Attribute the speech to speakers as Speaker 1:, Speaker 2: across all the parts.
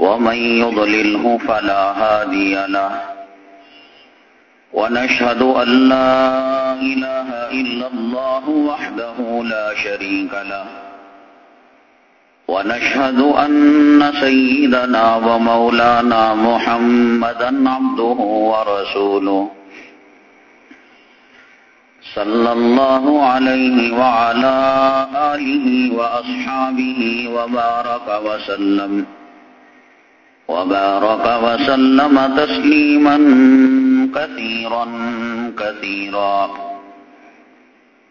Speaker 1: ومن يضلله فلا هادي له. ونشهد أن لا إله إلا الله وحده لا شريك له. ونشهد أن سيدنا ومولانا محمدا عبده ورسوله. صلى الله عليه وعلى آله وأصحابه وبارك وسلم. وبارك وسلم تسليما كثيرا كثيرا.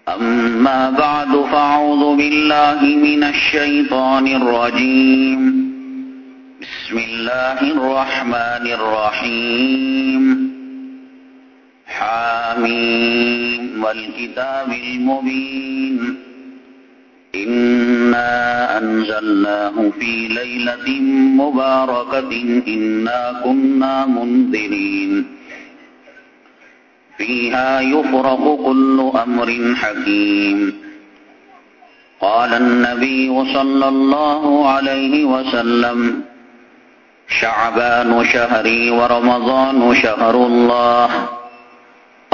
Speaker 1: أما بعد فأعوذ بالله من الشيطان الرجيم. بسم الله الرحمن الرحيم. حاميم. والكتاب المبين. إنا أنزلناه في ليلة مباركة إنا كنا منذرين فيها يفرق كل أمر حكيم قال النبي صلى الله عليه وسلم شعبان شهري ورمضان شهر الله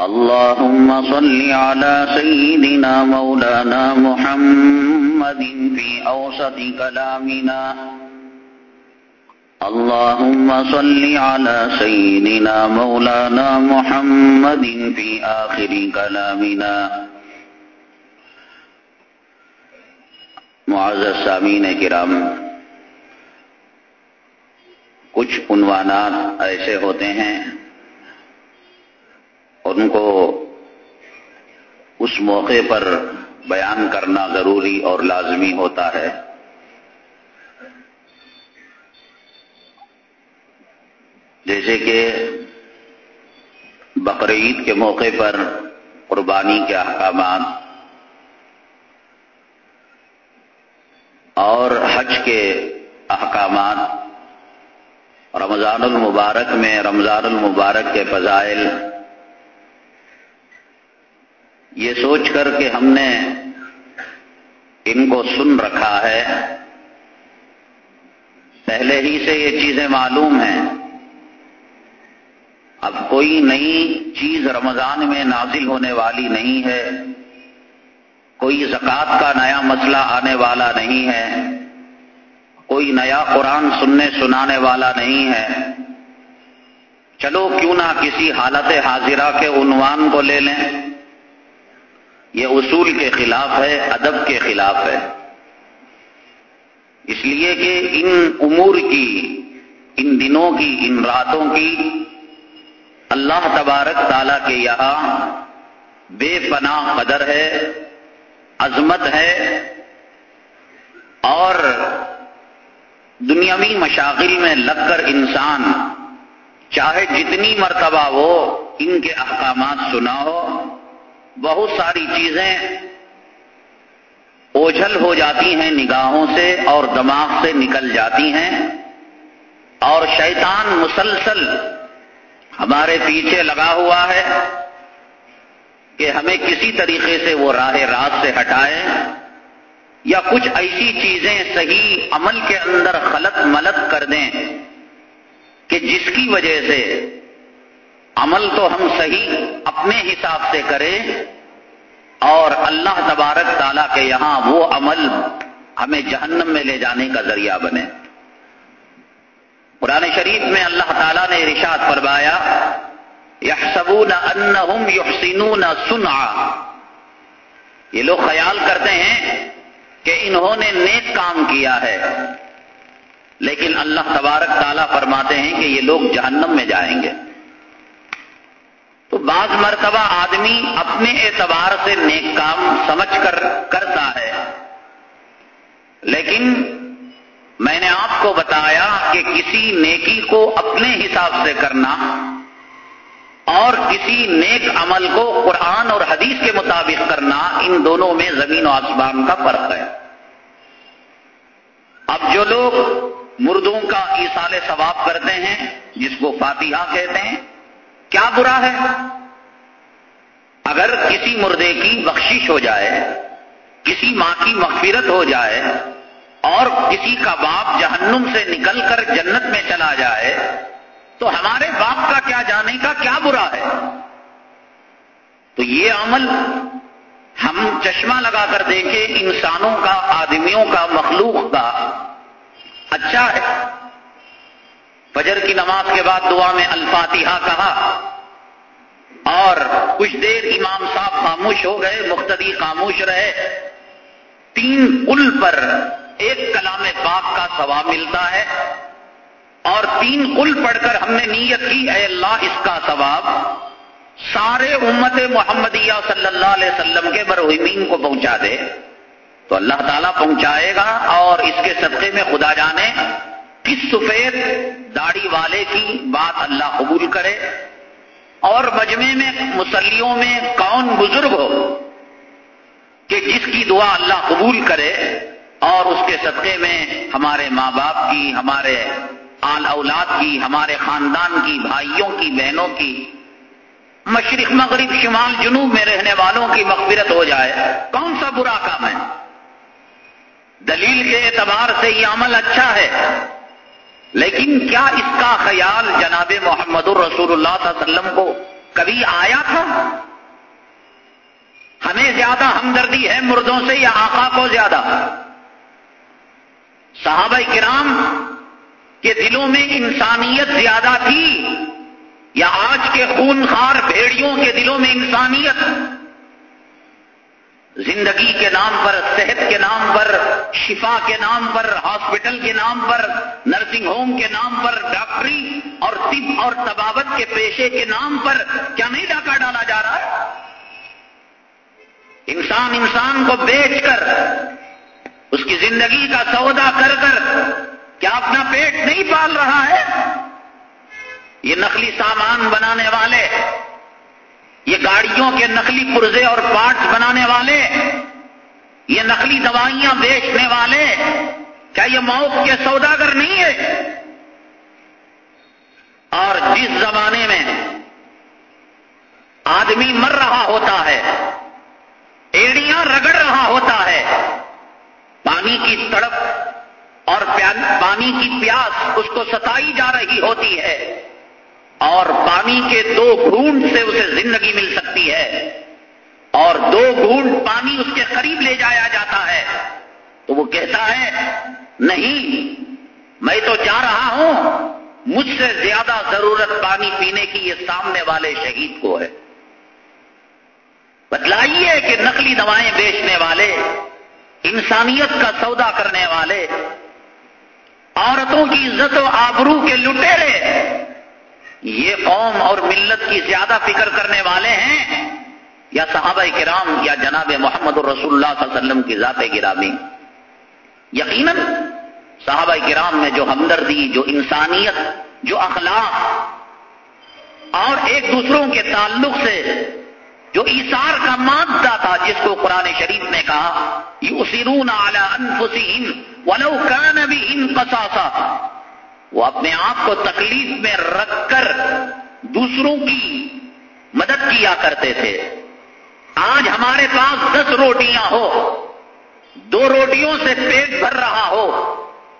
Speaker 1: اللهم صل على سيدنا مولانا محمد في أوسط كلامنا اللهم صل على سيدنا مولانا محمد في آخر كلامنا معزز سامین کرام، کچھ عنوانات ایسے ہوتے ہیں ان کو اس موقع پر بیان کرنا ضروری اور لازمی ہوتا ہے۔ جیسے کہ بقرعید کے موقع پر قربانی کے احکامات اور حج کے احکامات، رمضان المبارک میں رمضان المبارک کے فضائل یہ سوچ کر کہ ہم نے ان کو سن رکھا ہے۔ پہلے ہی سے یہ چیزیں معلوم ہیں۔ اب کوئی نئی چیز رمضان میں نازل ہونے والی نہیں ہے۔ کوئی زکوٰۃ کا نیا مسئلہ آنے والا نہیں ہے۔ کوئی نیا قرآن سننے سنانے والا نہیں ہے۔ چلو کیوں نہ کسی حالت حاضرہ کے عنوان کو لے لیں۔ یہ اصول کے خلاف ہے، ادب کے خلاف ہے۔ اس لیے کہ ان امور کی، ان دنوں کی، ان راتوں کی اللہ تبارک تعالی کے یہاں بے پناہ قدر ہے، عظمت ہے اور دنیاوی مشاغل میں لگ کر انسان چاہے جتنی مرتبہ وہ ان کے احکامات سنا ہو بہت ساری چیزیں اوجھل ہو جاتی ہیں نگاہوں سے اور دماغ سے نکل جاتی ہیں اور شیطان مسلسل ہمارے پیچھے لگا ہوا ہے کہ ہمیں کسی طریقے سے وہ راہ راست سے ہٹائے یا کچھ ایسی چیزیں صحیح عمل کے اندر خلط ملت کر دیں کہ جس کی وجہ سے عمل تو ہم صحیح اپنے حساب سے کریں اور اللہ تبارک تعالیٰ کے یہاں وہ عمل ہمیں جہنم میں لے جانے کا ذریعہ بنے۔ قرآن شریف میں اللہ تعالیٰ نے ارشاد فرمایا، یحسبون انہم یحسنون سنعا یہ لوگ خیال کرتے ہیں کہ انہوں نے نیک کام کیا ہے، لیکن اللہ تبارک تعالیٰ فرماتے ہیں کہ یہ لوگ جہنم میں جائیں گے۔ تو بعض مرتبہ آدمی اپنے اعتبار سے نیک کام سمجھ کر کرتا ہے۔ لیکن میں نے آپ کو بتایا کہ کسی نیکی کو اپنے حساب سے کرنا اور کسی نیک عمل کو قرآن اور حدیث کے مطابق کرنا ان دونوں میں زمین و آسمان کا فرق ہے۔ اب جو لوگ مردوں کا ایسال ثواب کرتے ہیں، جس کو فاتحہ کہتے ہیں کیا برا ہے؟ اگر کسی مردے کی بخشش ہو جائے، کسی ماں کی مغفرت ہو جائے، اور کسی کا باپ جہنم سے نکل کر جنت میں چلا جائے، تو ہمارے باپ کا کیا جانے کا کیا برا ہے؟ تو یہ عمل ہم چشمہ لگا کر دیکھیں، انسانوں کا، آدمیوں کا، مخلوق کا اچھا ہے۔ فجر کی نماز کے بعد دعا میں الفاتحہ کہا اور کچھ دیر امام صاحب خاموش ہو گئے مختدی خاموش رہے۔ تین پل پر ایک کلام پاک کا ثواب ملتا ہے اور تین قل پڑھ کر ہم نے نیت کی، اے اللہ، اس کا ثواب سارے امت محمدیہ صلی اللہ علیہ وسلم کے برہمین کو پہنچا دے۔ تو اللہ تعالیٰ پہنچائے گا اور اس کے صدقے میں خدا جانے۔ کس سفید داڑھی والے کی بات اللہ قبول کرے اور مجمع میں مسلیوں میں کون بزرگ ہو کہ جس کی دعا اللہ قبول کرے اور اس کے صدقے میں ہمارے ماں باپ کی، ہمارے آل اولاد کی، ہمارے خاندان کی، بھائیوں کی، بہنوں کی، مشرق، مغرب، شمال، جنوب میں رہنے والوں کی مغفرت ہو جائے۔ کون سا برا کام ہے؟ دلیل کے اعتبار سے یہ عمل اچھا ہے۔ لیکن کیا اس کا خیال جناب محمد الرسول اللہ صلی اللہ علیہ وسلم کو کبھی آیا تھا؟ ہمیں زیادہ ہمدردی ہے مردوں سے یا آقا کو زیادہ؟ صحابہ کرام کے دلوں میں انسانیت زیادہ تھی یا آج کے خون خار بھیڑیوں کے دلوں میں انسانیت زندگی کے نام پر، صحت کے نام پر، شفا کے نام پر، ہاسپٹل کے نام پر، نرسنگ ہوم کے نام پر، ڈاکٹری اور طب اور طبابت کے پیشے کے نام پر کیا نہیں ڈاکہ ڈالا جا رہا؟ ہے انسان انسان کو بیچ کر، اس کی زندگی کا سودا کر کر کیا اپنا پیٹ نہیں پال رہا ہے؟ یہ نقلی سامان بنانے والے یہ گاڑیوں کے نقلی پرزے اور پارٹس بنانے والے، یہ نقلی دوائیاں بیچنے والے، کیا یہ موت کے سوداگر نہیں ہے اور جس زمانے میں آدمی مر رہا ہوتا ہے، ایڑیاں رگڑ رہا ہوتا ہے، پانی کی تڑپ اور پانی کی پیاس اس کو ستائی جا رہی ہوتی ہے۔ اور پانی کے دو گھونٹ سے اسے زندگی مل سکتی ہے۔ اور دو گھونٹ پانی اس کے قریب لے جایا جاتا ہے۔ تو وہ کہتا ہے، نہیں، میں تو جا رہا ہوں، مجھ سے زیادہ ضرورت پانی پینے کی یہ سامنے والے شہید کو ہے۔ بتلائیے کہ نقلی دوائیں بیچنے والے، انسانیت کا سودا کرنے والے، عورتوں کی عزت و آبرو کے لٹیرے یہ قوم اور ملت کی زیادہ فکر کرنے والے ہیں یا صحابہ کرام یا جناب محمد الرسول اللہ صلی اللہ علیہ وسلم کی ذات گرامی؟ یقیناً صحابہ کرام میں جو ہمدردی، جو انسانیت، جو اخلاق اور ایک دوسروں کے تعلق سے جو ایسار کا مادہ تھا، جس کو قرآن شریف نے کہا یہ اسرون اعلی انفسین ولو کان بھی ان وہ اپنے آپ کو تکلیف میں رکھ کر دوسروں کی مدد کیا کرتے تھے۔ آج ہمارے پاس دس روٹیاں ہو، دو روٹیوں سے پیٹ بھر رہا ہو،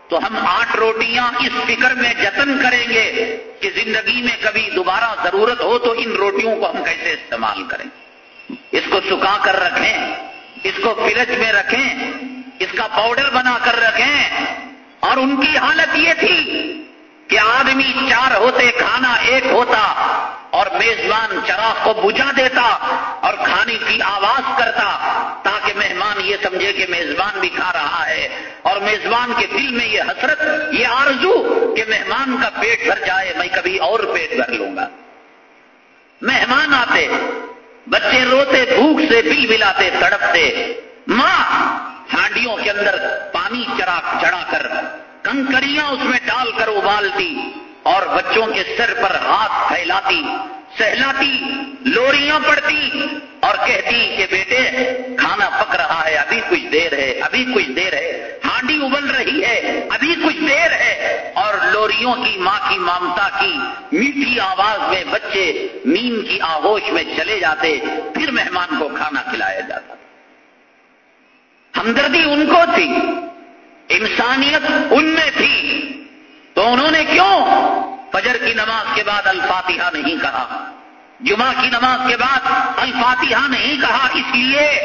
Speaker 1: تو ہم آٹھ روٹیاں اس فکر میں جتن کریں گے کہ زندگی میں کبھی دوبارہ ضرورت ہو تو ان روٹیوں کو ہم کیسے استعمال کریں۔ اس کو سکھا کر رکھیں، اس کو فریج میں رکھیں، اس کا پاؤڈر بنا کر رکھیں۔ اور ان کی حالت یہ تھی کہ آدمی چار ہوتے کھانا ایک ہوتا اور میزبان چراغ کو بجھا دیتا اور کھانے کی آواز کرتا تاکہ مہمان یہ سمجھے کہ میزبان بھی کھا رہا ہے اور میزبان کے دل میں یہ حسرت، یہ آرزو کہ مہمان کا پیٹ بھر جائے، میں کبھی اور پیٹ بھر لوں گا۔ مہمان آتے، بچے روتے، بھوک سے بل بلاتے، تڑپتے۔ ماں ہانڈیوں کے اندر پانی چرا چڑھا کر کنکریاں اس میں ڈال کر ابالتی اور بچوں کے سر پر ہاتھ پھیلاتی، سہلاتی، لوریاں پڑتی اور کہتی کہ بیٹے، کھانا پک رہا ہے، ابھی کچھ دیر ہے، ابھی کچھ دیر ہے، ہانڈی ابل رہی ہے، ابھی کچھ دیر ہے اور لوریوں کی ماں کی مامتا کی میٹھی آواز میں بچے نیم کی آغوش میں چلے جاتے، پھر مہمان کو کھانا کھلایا جاتا۔ ہمدردی ان کو تھی، انسانیت ان میں تھی۔ تو انہوں نے کیوں فجر کی نماز کے بعد الفاتحہ نہیں کہا؟ جمعہ کی نماز کے بعد الفاتحہ نہیں کہا اس لیے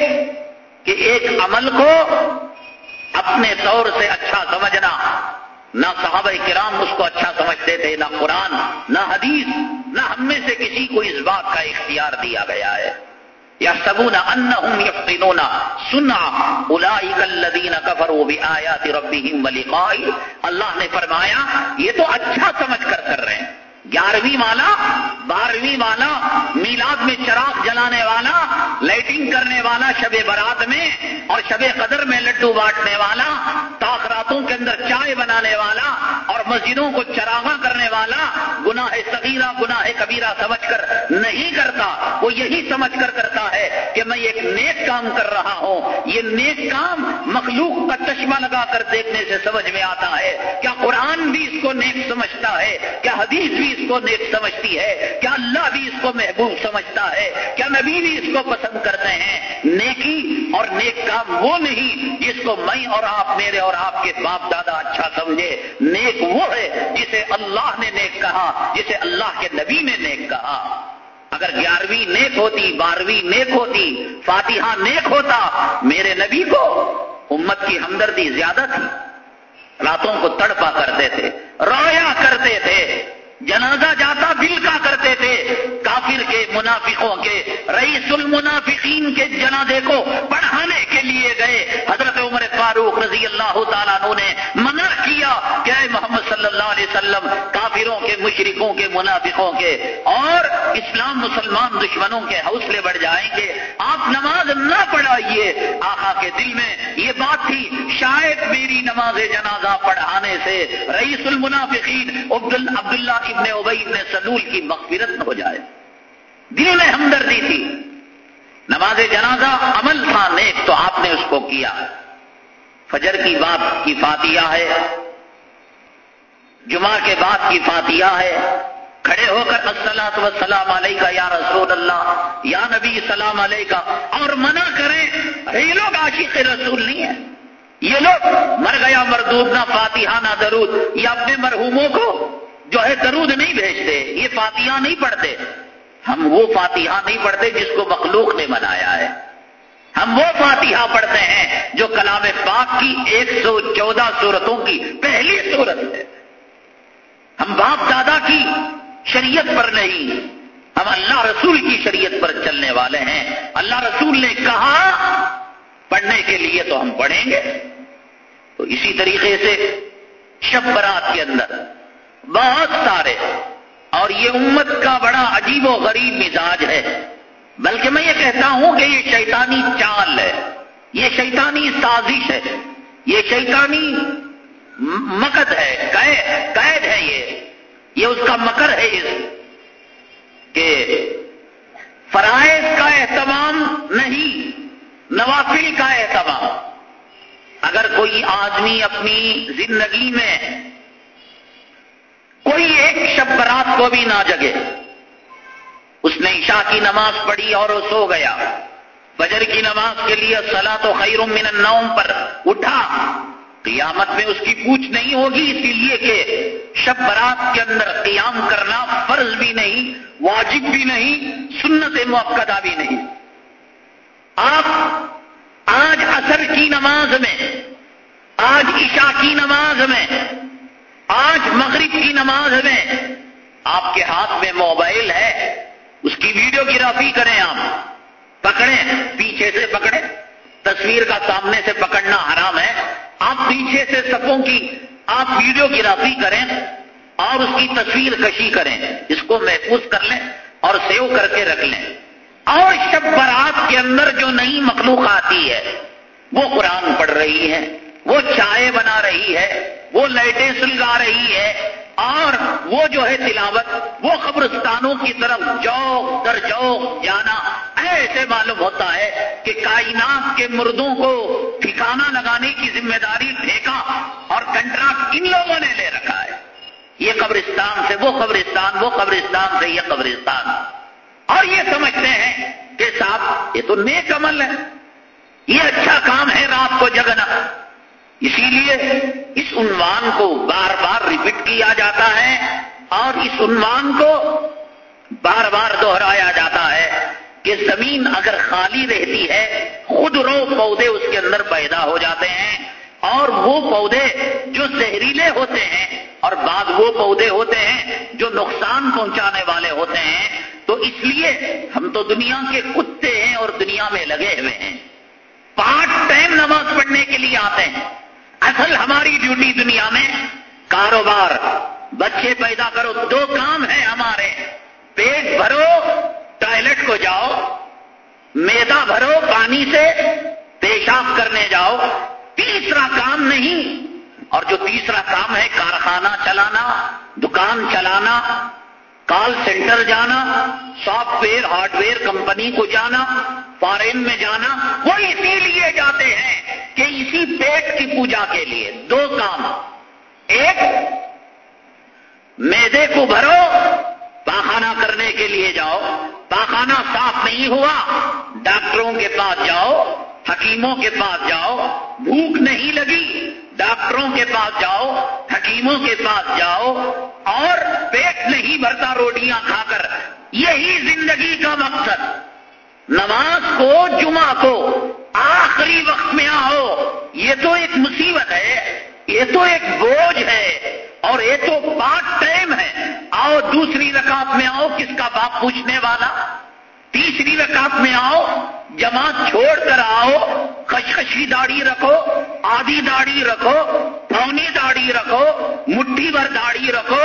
Speaker 1: کہ ایک عمل کو اپنے طور سے اچھا سمجھنا۔ نہ صحابہ کرام اس کو اچھا سمجھتے تھے، نہ قرآن، نہ حدیث، نہ ہم میں سے کسی کو اس بات کا اختیار دیا گیا ہے۔ یا سبونا ان یقینونا سنا الذین کفروا بآیات ربهم ولقاء. اللہ نے فرمایا، یہ تو اچھا سمجھ کر کر رہے ہیں۔ گیارہویں مالا بارہویں والا، میلاد میں چراغ جلانے والا، لائٹنگ کرنے والا شب برات میں اور شب قدر میں لڈو بانٹنے والا تاخراتوں کے اندر چائے بنانے والا اور مسجدوں کو چراغا کرنے والا، گناہ صغیرہ، گناہ کبیرہ سمجھ کر نہیں کرتا، وہ یہی سمجھ کر کرتا ہے کہ میں ایک نیک کام کر رہا ہوں۔ یہ نیک کام مخلوق کا چشمہ لگا کر دیکھنے سے سمجھ میں آتا ہے۔ کیا قرآن بھی اس کو نیک سمجھتا ہے؟ کیا حدیث بھی اس کو نیک سمجھتی ہے؟ کیا اللہ بھی اس کو محبوب سمجھتا ہے؟ کیا نبی بھی اس کو پسند کرتے ہیں؟ نیکی اور نیک کام وہ نہیں جس کو میں اور آپ، میرے اور آپ کے باپ دادا اچھا سمجھے۔ نیک وہ ہے جسے اللہ نے نیک کہا، جسے اللہ کے نبی نے نیک کہا۔ اگر گیارہویں نیک ہوتی، بارہویں نیک ہوتی، فاتحہ نیک ہوتا، میرے نبی کو امت کی ہمدردی زیادہ تھی۔ راتوں کو تڑپا کرتے تھے، رویا کرتے تھے۔ جنازہ جاتا دل کا کرتے تھے۔ کافر کے منافقوں کے، رئیس المنافقین کے جنازے کو بڑھانے کے لیے گئے۔ حضرت عمر فاروق رضی اللہ تعالیٰ نے منع کیا کہ اے محمد صلی اللہ علیہ وسلم، کافروں کے مشرقوں کے، منافقوں کے اور اسلام مسلمان دشمنوں کے حوصلے بڑھ جائیں گے۔ آپ نماز نہ پڑھائیے۔ آقا کے دل میں یہ بات تھی، شاید میری نماز جنازہ پڑھانے سے رئیس المنافقین عبداللہ ابن ابئی ابن سلول کی مغفرت نہ ہو جائے۔ دل میں ہمدردی تھی۔ نماز جنازہ عمل تھا، نیک تو آپ نے اس کو کیا۔ فجر کی بات کی فاتحہ ہے۔ جمعہ کے بعد کی فاتحہ ہے۔ کھڑے ہو کر السلام و سلام علیہ کا یا رسول اللہ، یا نبی سلام علیہ کا اور منع کریں یہ لوگ عاشق رسول نہیں ہیں۔ یہ لوگ مر گیا مردود، نہ فاتحہ، نہ درود۔ یہ اپنے مرحوموں کو جو ہے درود نہیں بھیجتے، یہ فاتحہ نہیں پڑھتے۔ ہم وہ فاتحہ نہیں پڑھتے جس کو مخلوق نے بنایا ہے۔ ہم وہ فاتحہ پڑھتے ہیں جو کلام پاک کی ایک سو چودہ صورتوں کی پہلی صورت ہے۔ ہم باپ دادا کی شریعت پر نہیں، ہم اللہ رسول کی شریعت پر چلنے والے ہیں۔ اللہ رسول نے کہا، پڑھنے کے لیے تو ہم پڑھیں گے۔ تو اسی طریقے سے شب برات کے اندر بہت سارے اور یہ امت کا بڑا عجیب و غریب مزاج ہے۔ بلکہ میں یہ کہتا ہوں کہ یہ شیطانی چال ہے۔ یہ شیطانی سازش ہے۔ یہ شیطانی مکد ہے۔ قید ہے یہ۔ یہ اس کا مکر ہے اس کہ فرائض کا اہتمام نہیں، نوافل کا اہتمام۔ اگر کوئی آدمی اپنی زندگی میں ایک شب برات کو بھی نہ جگے۔ اس نے عشاء کی نماز پڑھی اور وہ سو گیا۔ بجر کی نماز کے لیے سلا تو خیر من النوم پر اٹھا۔ قیامت میں اس کی پوچھ نہیں ہوگی، اسی لیے کہ شب برات کے اندر قیام کرنا فرض بھی نہیں، واجب بھی نہیں، سنت موقع بھی نہیں۔ آپ آج اثر کی نماز میں، آج عشاء کی نماز میں، آج مغرب کی نماز میں آپ کے ہاتھ میں موبائل ہے، اس کی ویڈیو گرافی کریں آپ۔ پکڑیں، پیچھے سے پکڑیں۔ تصویر کا سامنے سے پکڑنا حرام ہے۔ آپ پیچھے سے سپوں کی، آپ ویڈیو گرافی کریں اور اس کی تصویر کشی کریں۔ اس کو محفوظ کر لیں اور سیو کر کے رکھ لیں۔ اور شب برات کے اندر جو نئی مخلوق آتی ہے، وہ قرآن پڑھ رہی ہے، وہ چائے بنا رہی ہے، وہ لائٹیں سلگا رہی ہے اور وہ جو ہے تلاوت، وہ قبرستانوں کی طرف جوک در جوک جانا یعنی ایسے معلوم ہوتا ہے کہ کائنات کے مردوں کو ٹھکانہ لگانے کی ذمہ داری پھینکا اور کنٹراکٹ ان لوگوں نے لے رکھا ہے۔ یہ قبرستان سے وہ قبرستان وہ قبرستان سے یہ قبرستان۔ اور یہ سمجھتے ہیں کہ صاحب، یہ تو نیک عمل ہے۔ یہ اچھا کام ہے رات کو جگنا۔ اسی لیے اس عنوان کو بار بار ریپیٹ کیا جاتا ہے اور اس عنوان کو بار بار دوہرایا جاتا ہے کہ زمین اگر خالی رہتی ہے، خود رو پودے اس کے اندر پیدا ہو جاتے ہیں اور وہ پودے جو زہریلے ہوتے ہیں اور بعد وہ پودے ہوتے ہیں جو نقصان پہنچانے والے ہوتے ہیں، تو اس لیے ہم تو دنیا کے کتے ہیں اور دنیا میں لگے ہوئے ہیں۔ پانچ ٹائم نماز پڑھنے کے لیے آتے ہیں۔ اصل ہماری ڈیوٹی دنیا میں کاروبار، بچے پیدا کرو، دو کام ہیں ہمارے۔ پیٹ بھرو، ٹوائلٹ کو جاؤ، میدا بھرو، پانی سے پیشاب کرنے جاؤ۔ تیسرا کام نہیں، اور جو تیسرا کام ہے کارخانہ چلانا، دکان چلانا کال سینٹر جانا software hardware company کو جانا فارن میں جانا، وہ اسی لیے جاتے ہیں کہ اسی پیٹ کی پوجا کے لیے۔ دو کام۔ ایک، میدے کو بھرو، پاخانہ کرنے کے لیے جاؤ۔ پاخانہ صاف نہیں ہوا، ڈاکٹروں کے پاس جاؤ۔ حکیموں کے پاس جاؤ، بھوک نہیں لگی، ڈاکٹروں کے پاس جاؤ، حکیموں کے پاس جاؤ، اور پیٹ نہیں بھرتا روٹیاں کھا کر۔ یہی زندگی کا مقصد۔ نماز کو، جمعہ کو آخری وقت میں آؤ۔ یہ تو ایک مصیبت ہے، یہ تو ایک بوجھ ہے، اور یہ تو پارٹ ٹائم ہے۔ آؤ دوسری رکعت میں آؤ، کس کا باپ پوچھنے والا؟ تیسری رکعت میں آؤ جماعت چھوڑ کر آؤ کشکشی داڑھی رکھو، آدھی داڑھی رکھو پونی داڑھی رکھو، مٹھی بھر داڑھی رکھو،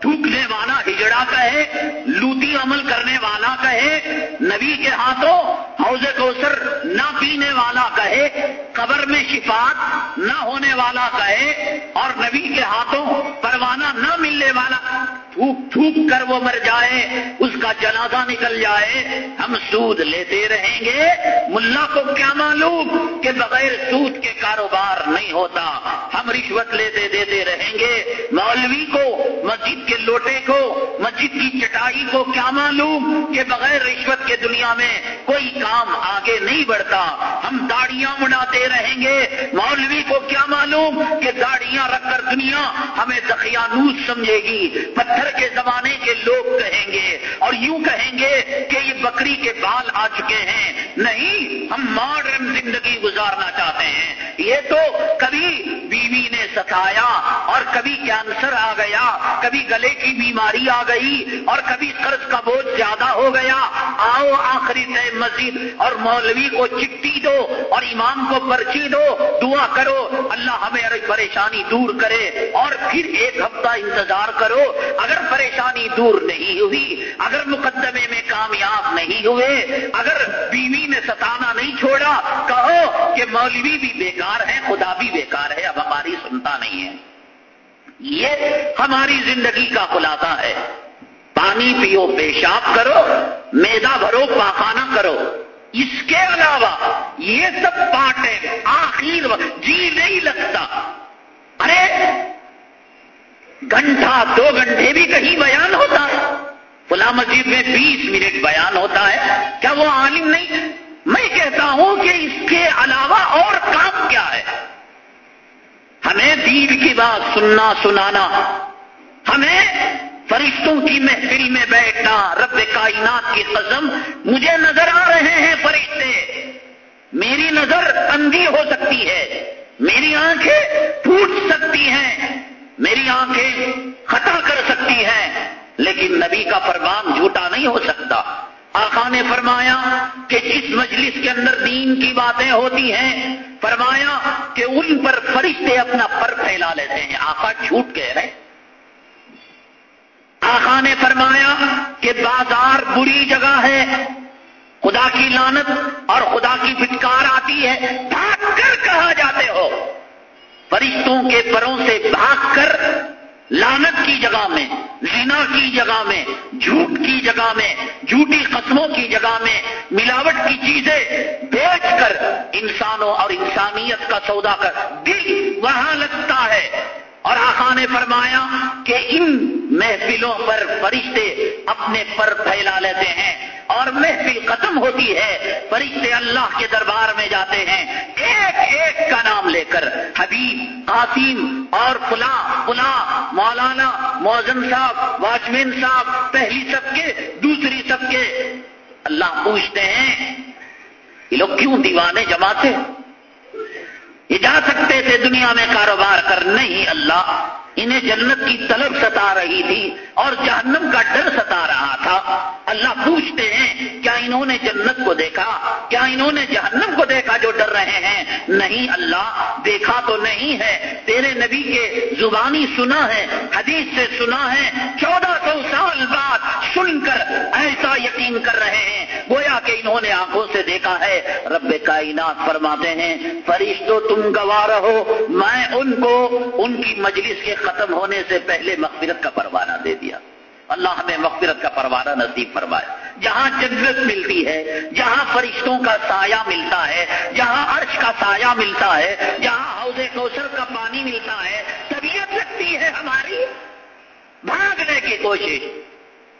Speaker 1: تھوکنے والا ہجڑا کہے، لوتی عمل کرنے والا کہے، نبی کے ہاتھوں حوض کوثر نہ پینے والا کہے، قبر میں شفات نہ ہونے والا کہے، اور نبی کے ہاتھوں پروانہ نہ ملنے والا، تھوک تھوک کر وہ مر جائے، اس کا جنازہ نکل جائے، ہم سود لیتے رہیں گے ملا کو کیا معلوم کہ بغیر سود کے کاروبار نہیں ہوتا۔ ہم رشوت لیتے دیتے رہیں گے۔ مولوی کو، مسجد کے لوٹے کو، مسجد کی چٹائی کو کیا معلوم کہ بغیر رشوت کے دنیا میں کوئی کام آگے نہیں بڑھتا۔ ہم داڑیاں مناتے رہیں گے۔ مولوی کو کیا معلوم کہ داڑیاں رکھ کر دنیا ہمیں دخیانوس سمجھے گی۔ پتھر کے زمانے کے لوگ کہیں گے اور یوں کہیں گے کہ یہ بکری کے بال آ چکے ہیں۔ نہیں، ہم ماڈرن زندگی گزارنا چاہتے ہیں۔ یہ تو کبھی بیوی نے ستایا اور کبھی کینسر آ گیا، کبھی گلے کی بیماری آ گئی اور کبھی قرض کا بوجھ زیادہ ہو گیا۔ آؤ آخری طے مسجد اور مولوی کو چٹی دو اور امام کو پرچی دو، دعا کرو، اللہ ہمیں پریشانی دور کرے اور پھر ایک ہفتہ انتظار کرو۔ اگر اگر پریشانی دور نہیں ہوئی، اگر مقدمے میں کامیاب نہیں ہوئے، اگر بیوی نے ستانا نہیں چھوڑا، کہو کہ مولوی بھی بیکار ہے خدا بھی بیکار ہے، اب ہماری سنتا نہیں ہے۔ یہ ہماری زندگی کا خلاصہ ہے۔ پانی پیو، پیشاب کرو میدا بھرو، پاخانہ کرو۔ اس کے علاوہ یہ سب پارٹیں آخر جی نہیں لگتا۔ ارے، گھنٹہ، دو گھنٹے بھی کہیں بیان ہوتا۔ ہے فلا مسجد میں بیس منٹ بیان ہوتا ہے۔ کیا وہ عالم نہیں؟ میں کہتا ہوں کہ اس کے علاوہ اور کام کیا ہے۔ ہمیں دین کی بات سننا، سنانا۔ ہمیں فرشتوں کی محفل میں بیٹھنا، رب کائنات کی قسم مجھے نظر آ رہے ہیں فرشتے۔ میری نظر اندھی ہو سکتی ہے۔ میری آنکھیں ٹوٹ سکتی ہیں لیکن نبی کا فرمان جھوٹا نہیں ہو سکتا۔ آقا نے فرمایا کہ جس مجلس کے اندر دین کی باتیں ہوتی ہیں، فرمایا کہ ان پر فرشتے اپنا پر پھیلا لیتے ہیں۔ آقا جھوٹ کہہ رہے آقا نے فرمایا کہ بازار بری جگہ ہے، خدا کی لانت اور خدا کی فٹکار آتی ہے۔ بھاگ کر کہا جاتے ہو؟ فرشتوں کے پروں سے بھاگ کر لانت کی جگہ میں، زنا کی جگہ میں، جھوٹ کی جگہ میں، جھوٹی قسموں کی جگہ میں ملاوٹ کی چیزیں بیچ کر انسانوں اور انسانیت کا سودا کر دل وہاں لگتا ہے۔ اور آخا نے فرمایا کہ ان محفلوں پر فرشتے اپنے پر پھیلا لیتے ہیں اور محفل ختم ہوتی ہے، فرشتے اللہ کے دربار میں جاتے ہیں۔ ایک ایک کا نام لے کر حبیب، قاسم اور فلاں فلاں، مولانا موزن صاحب واچمین صاحب، پہلی سب کے، دوسری سب کے۔ اللہ پوچھتے ہیں، یہ لوگ کیوں دیوانے جماتے یہ جا سکتے تھے دنیا میں کاروبار کر نہیں اللہ انہیں جنت کی طلب ستا رہی تھی اور جہنم کا ڈر ستا رہا تھا۔ اللہ پوچھتے ہیں، کیا انہوں نے جنت کو دیکھا؟ کیا انہوں نے جہنم کو دیکھا جو ڈر رہے ہیں؟ نہیں اللہ، دیکھا تو نہیں ہے۔ تیرے نبی کے زبانی سنا ہے، حدیث سے سنا ہے، چودہ سو سال بعد سن کر ایسا یقین کر رہے ہیں۔ گویا کہ انہوں نے آنکھوں سے دیکھا ہے۔ رب کائنات فرماتے ہیں فرشتوں تم گوا رہو، میں ان کو، ان کی مجلس کے ختم ہونے سے پہلے مغفرت کا پروانہ دے دیا۔ اللہ ہمیں مغفرت کا پروانہ نصیب فرمائے جہاں جنت ملتی ہے، جہاں فرشتوں کا سایہ ملتا ہے، جہاں عرش کا سایہ ملتا ہے، جہاں حوض کوثر کا پانی ملتا ہے، طبیعت لگتی ہے ہماری۔ بھاگنے کی کوشش۔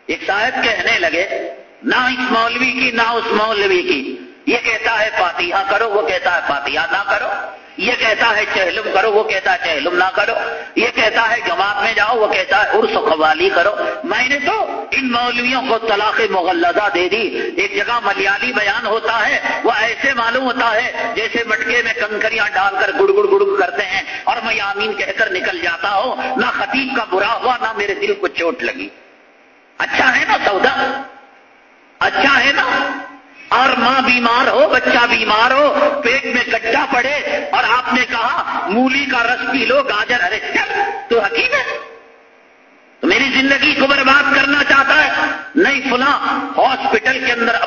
Speaker 1: ایک صاحب کہنے لگے، نہ اس مولوی کی، نہ اس مولوی کی۔ یہ کہتا ہے فاتحہ کرو، وہ کہتا ہے فاتحہ نہ کرو۔ یہ کہتا ہے چہلم کرو، وہ کہتا ہے چہلم نہ کرو۔ یہ کہتا ہے جماعت میں جاؤ، وہ کہتا ہے عرس قوالی کرو۔ میں نے تو ان مولویوں کو طلاق مغلزہ دے دی۔ ایک جگہ ملیالی بیان ہوتا ہے، وہ ایسے معلوم ہوتا ہے جیسے مٹکے میں کنکریاں ڈال کر گڑ گڑ گڑ کرتے ہیں اور میں آمین کہہ کر نکل جاتا ہوں۔ نہ خطیب کا برا ہوا، نہ میرے دل کو چوٹ لگی۔ اچھا ہے نا سودا؟ اچھا ہے نا؟ اور ماں بیمار ہو، بچہ بیمار ہو، پیٹ میں گڈھا پڑے اور آپ نے کہا، مولی کا رس پی لو، گاجر، ارے چل تو حکیم ہے؟ تو میری زندگی کو برباد کرنا چاہتا ہے؟ نہیں فلاں ہاسپٹل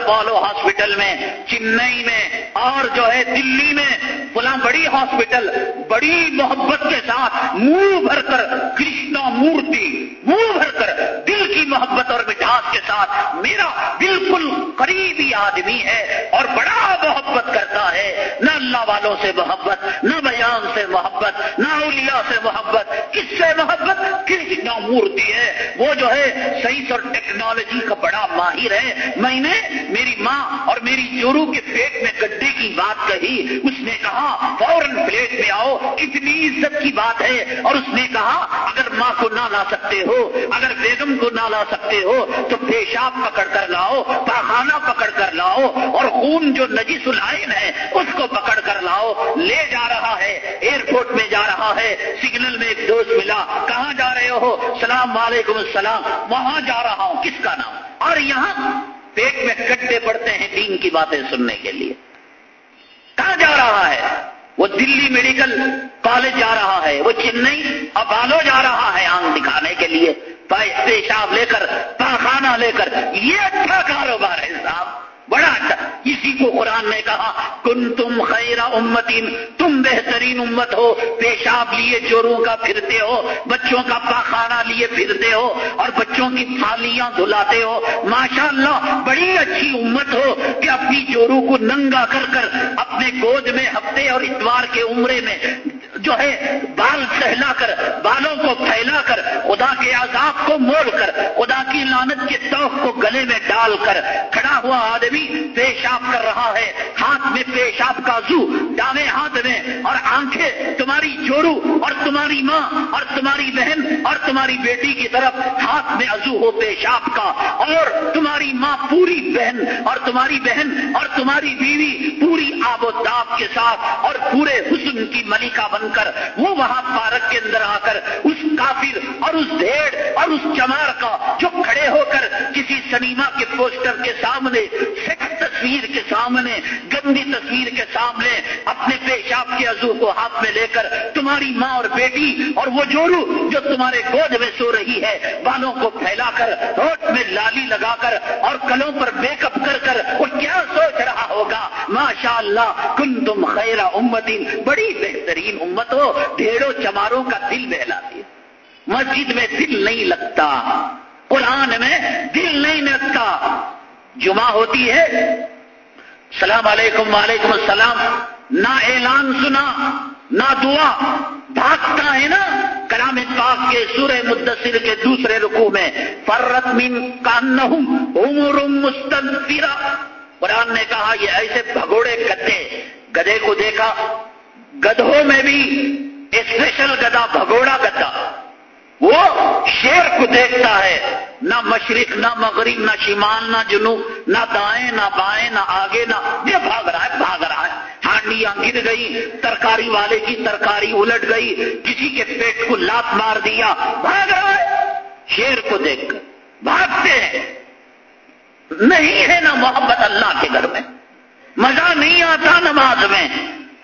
Speaker 1: اپولو ہاسپٹل میں، چنئی میں، اور جو ہے دلی میں، فلاں بڑی ہاسپٹل، بڑی محبت کے ساتھ منہ بھر کر کرشنا مورتی، منہ بھر کر دل کی محبت اور مٹھاس کے ساتھ میرا بالکل قریبی آدمی ہے اور بڑا محبت کرتا ہے۔ نہ اللہ والوں سے محبت، نہ بیان سے محبت، نہ اولیاء سے محبت کس سے محبت کرشنا مورتی ہے؟ وہ جو ہے سائنس اور ٹیکنالوجی کا بڑا ماہر ہے۔ میں نے میری ماں اور میری چورو کے پیٹ میں گڈے کی بات کہی۔ اس نے کہا، فوراً پلیٹ میں آؤ کتنی عزت کی بات ہے۔ اور اس نے کہا، اگر ماں کو نہ لا سکتے ہو، اگر بیگم کو نہ لا سکتے ہو، تو پیشاب پکڑ کر لاؤ پاخانہ پکڑ کر لاؤ، اور خون جو نجیس العین ہے، اس کو پکڑ کر لاؤ۔ لے جا رہا ہے، ایئرپورٹ میں جا رہا ہے۔ سگنل میں ایک دوست ملا، کہاں جا رہے ہو؟ سلام وعلیکم السلام، وہاں جا رہا ہوں، کس کا نام؟ اور یہاں پیٹ میں کٹے پڑتے ہیں دین کی باتیں سننے کے لیے۔ کہاں جا رہا ہے؟ وہ دلی میڈیکل کالج جا رہا ہے، وہ چنئی ابالو جا رہا ہے آنکھ دکھانے کے لیے پیشاب لے کر، پاخانہ لے کر۔ یہ اچھا کاروبار ہے صاحب۔ بڑا اچھا۔ اسی کو قرآن نے کہا کن تم خیر امتین، تم بہترین امت ہو، پیشاب لیے چوروں کا پھرتے ہو، بچوں کا پاخانہ لیے پھرتے ہو، اور بچوں کی تھالیاں دھلاتے ہو۔ ماشاء اللہ بڑی اچھی امت ہو کہ اپنی چوروں کو ننگا کر کر اپنے گود میں، ہفتے اور اتوار کے عمرے میں جو ہے، بال سہلا کر، بالوں کو پھیلا کر، خدا کے عذاب کو مول کر، خدا کی لانت کے توق کو گلے میں ڈال کر، کھڑا ہوا آدمی پیشاب کر رہا ہے۔ ہاتھ میں پیشاب کا زو، ڈالے ہاتھ میں، اور آنکھیں تمہاری چورو اور تمہاری ماں، اور تمہاری بہن، اور تمہاری بیٹی کی طرف ہاتھ میں ازو ہو پیشاب کا۔ اور تمہاری ماں پوری بہن، اور تمہاری بہن، اور تمہاری بیوی پوری آب و تاب کے ساتھ، اور پورے حسن کی ملکہ بن کر وہ وہاں پارک کے اندر آ کر اس کافر اور اس بھیڑ اور اس چمار کا جو کھڑے ہو کر کسی سنیما کے پوسٹر کے سامنے سیکس تصویر کے سامنے، گندی تصویر کے سامنے اپنے پیشاب کے عزو کو ہاتھ میں لے کر تمہاری ماں اور بیٹی اور وہ جورو جو تمہارے گود میں سو رہی ہے، بالوں کو پھیلا کر، ہوٹ میں لالی لگا کر اور کلوں پر میک اپ کر کر وہ کیا سوچ رہا ہوگا؟ ماشاء اللہ کن تم خیر امتین، بڑی بہترین امت ہو ڈھیروں چماروں کا دل بہلاتی مسجد میں دل نہیں لگتا، قرآن میں دل نہیں لگتا۔ جمعہ ہوتی ہے السلام علیکم، وعلیکم السلام۔ نہ اعلان سنا، نہ دعا۔ بھاگتا ہے نا کلام پاک کے سورہ مدثر کے دوسرے رکو میں۔ فرت من کان عمر مستنفرا قرآن نے کہا، یہ ایسے بھگوڑے گدے گدے کو دیکھا گدھوں میں بھی اسپیشل گدا، بھگوڑا گدا۔ وہ شیر کو دیکھتا ہے۔ نہ مشرق، نہ مغرب، نہ شمال، نہ جنوب، نہ دائیں، نہ بائیں، نہ آگے، نہ یہ بھاگ رہا ہے، بھاگ رہا ہے۔ ہانڈیاں گر گئی، ترکاری والے کی ترکاری الٹ گئی، کسی کے پیٹ کو لات مار دیا۔ بھاگ رہا ہے۔ شیر کو دیکھ کر بھاگتے ہیں۔ نہیں ہے نا محبت اللہ کے گھر میں۔ مزہ نہیں آتا نماز میں۔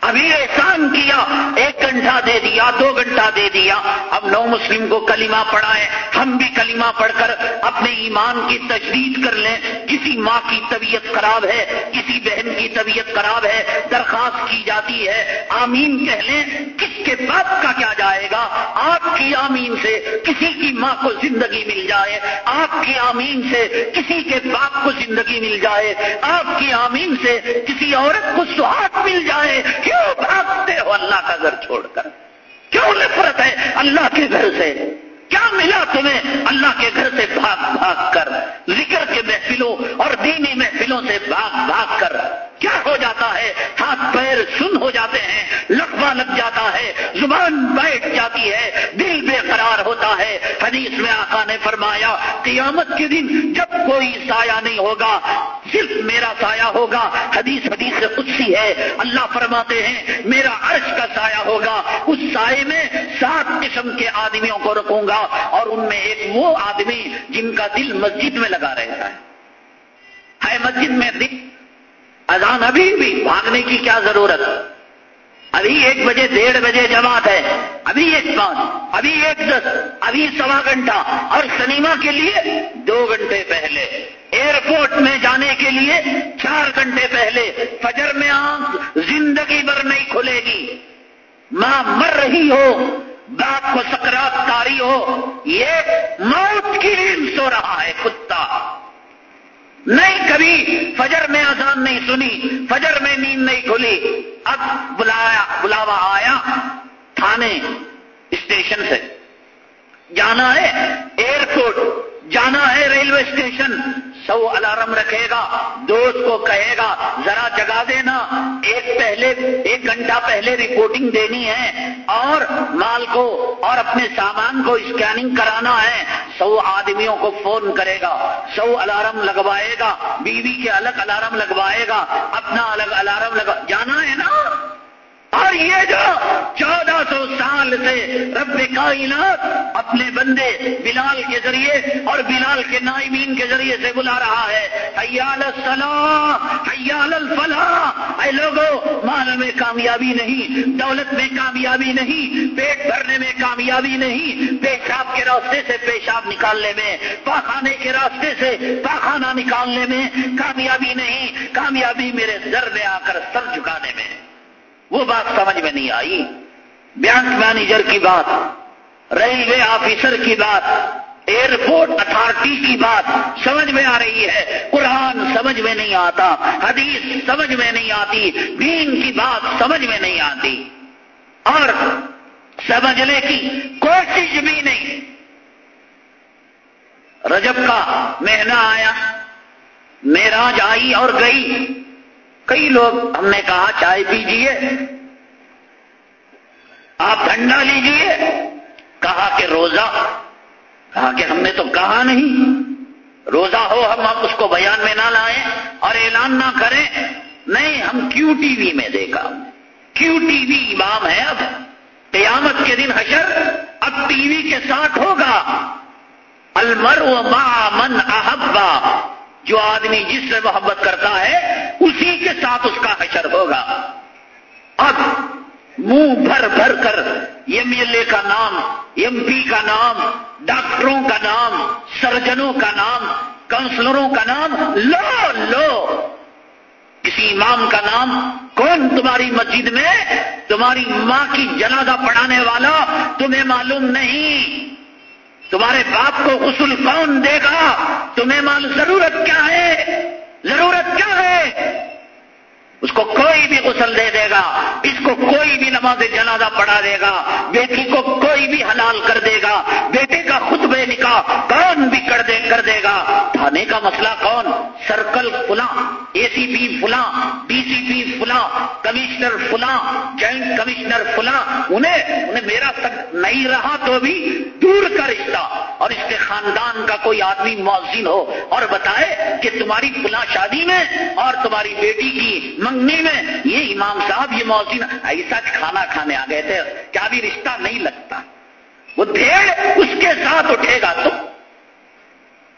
Speaker 1: ابھی احسان کیا، ایک گھنٹہ دے دیا، دو گھنٹہ دے دیا۔ اب نو مسلم کو کلمہ پڑھائے ہم بھی کلمہ پڑھ کر اپنے ایمان کی تجدید کر لیں۔ کسی ماں کی طبیعت خراب ہے، کسی بہن کی طبیعت خراب ہے، درخواست کی جاتی ہے۔ آمین کہہ لیں، کس کے باپ کا کیا جائے گا؟ آپ کی آمین سے کسی کی ماں کو زندگی مل جائے۔ آپ کی آمین سے کسی کے باپ کو زندگی مل جائے۔ آپ کی آمین سے کسی عورت کو سہاگ مل جائے۔ کیوں بھاگتے ہو اللہ کا گھر چھوڑ کر؟ کیوں نفرت ہے اللہ کے گھر سے؟ کیا ملا تمہیں اللہ کے گھر سے بھاگ بھاگ کر؟ ذکر کے محفلوں اور دینی محفلوں سے بھاگ بھاگ کر؟ کیا ہو جاتا ہے؟ ہاتھ پیر سن ہو جاتے ہیں لقبہ لگ جاتا ہے، زبان بیٹھ جاتی ہے، دل بے قرار ہوتا ہے۔ حدیث میں آقا نے فرمایا، قیامت کے دن جب کوئی سایہ نہیں ہوگا، صرف میرا سایہ ہوگا۔ حدیث حدیث سے قدسی ہے۔ اللہ فرماتے ہیں، میرا عرش کا سایہ ہوگا۔ اس سائے میں سات قسم کے آدمیوں کو رکھوں گا اور ان میں ایک وہ آدمی جن کا دل مسجد میں لگا رہتا ہے۔ ہے مسجد میں دل اذان ابھی بھی بھاگنے کی کیا ضرورت؟ ابھی ایک بجے ڈیڑھ بجے جماعت ہے، ابھی ایک پانچ ابھی ایک دس، ابھی سوا گھنٹہ، اور سنیما کے لیے دو گھنٹے پہلے۔ ایئرپورٹ میں جانے کے لیے چار گھنٹے پہلے۔ فجر میں آنکھ زندگی بھر نہیں کھلے گی۔ ماں مر رہی ہو، باپ کو سکرات کاری ہو، یہ موت کی نیند سو رہا ہے کتا۔ نہیں کبھی۔ فجر میں آزان نہیں سنی، فجر میں نیند نہیں کھلی۔ اب بلایا، بلاوا آیا تھانے، اسٹیشن سے۔ جانا ہے ایئرپورٹ، جانا ہے ریلوے اسٹیشن۔ سو الارم رکھے گا، دوست کو کہے گا، ذرا جگا دینا۔ ایک پہلے، ایک گھنٹہ پہلے رپورٹنگ دینی ہے۔ اور مال کو اور اپنے سامان کو اسکیننگ کرانا ہے۔ سو آدمیوں کو فون کرے گا، سو الارم لگوائے گا، بیوی کے الگ الارم لگوائے گا، اپنا الگ الارم لگا جانا ہے نا؟ اور یہ جو چودہ سو سال سے رب کائنات اپنے بندے بلال کے ذریعے اور بلال کے نائمین کے ذریعے سے بلا رہا ہے۔ حیال السلام حیال الفلاح۔ اے لوگوں مال میں کامیابی نہیں، دولت میں کامیابی نہیں، پیٹ بھرنے میں کامیابی نہیں، پیشاب کے راستے سے پیشاب نکالنے میں، پاخانے کے راستے سے پاخانہ نکالنے میں کامیابی نہیں، کامیابی میرے در میں آ کر سر جھکانے میں۔ وہ بات سمجھ میں نہیں آئی۔ بینک مینیجر کی بات، ریلوے آفیسر کی بات، ایئرپورٹ اتھارٹی کی بات سمجھ میں آ رہی ہے۔ قرآن سمجھ میں نہیں آتا، حدیث سمجھ میں نہیں آتی، دین کی بات سمجھ میں نہیں آتی۔ اور سمجھنے کی کوشش بھی نہیں۔ رجب کا مہینہ آیا میراج آئی اور گئی۔ کئی لوگ ہم نے کہا چائے پیجیے آپ ٹھنڈا لیجیے کہا کہ روزہ، کہا کہ ہم نے تو کہا نہیں، روزہ ہو ہم اس کو بیان میں نہ لائیں اور اعلان نہ کریں۔ نہیں، ہم کیو ٹی وی میں دیکھا۔ کیو ٹی وی امام ہے اب۔ قیامت کے دن حشر اب ٹی وی کے ساتھ ہوگا۔ المر و من احبا۔ جو آدمی جس سے محبت کرتا ہے، اسی کے ساتھ اس کا حشر ہوگا۔ اب منہ بھر بھر کر ایم ایل اے کا نام، ایم پی کا نام، ڈاکٹروں کا نام، سرجنوں کا نام کاؤنسلروں کا نام لو لو۔ کسی امام کا نام، کون تمہاری مسجد میں؟ تمہاری ماں کی جنازہ پڑھانے والا، تمہیں معلوم نہیں۔ تمہارے باپ کو غسل کون دے گا؟ تمہیں مال ضرورت کیا ہے؟ ضرورت کیا ہے؟ اس کو کوئی بھی غسل دے دے گا، اس کو کوئی بھی نماز جنازہ پڑھا دے گا، بیٹی کو کوئی بھی حلال کر دے گا، بیٹے کا خود بے نکاح کون بھی کر دے کر دے گا۔ تھانے کا مسئلہ کون؟ سرکل فلاں اے سی پی فلاں ڈی سی پی فلاں، کمشنر فلاں، جوائنٹ کمشنر فلاں، انہیں انہیں میرا تک نہیں رہا تو بھی دور کا رشتہ۔ اور اس کے خاندان کا کوئی آدمی مؤذن ہو اور بتائے کہ تمہاری فلاں شادی میں اور تمہاری بیٹی کی منگنی میں یہ امام صاحب، یہ مؤذن ایسا کھانا کھانے آ گئے تھے، کیا بھی رشتہ نہیں لگتا۔ وہ بھیڑ اس کے ساتھ اٹھے گا تو۔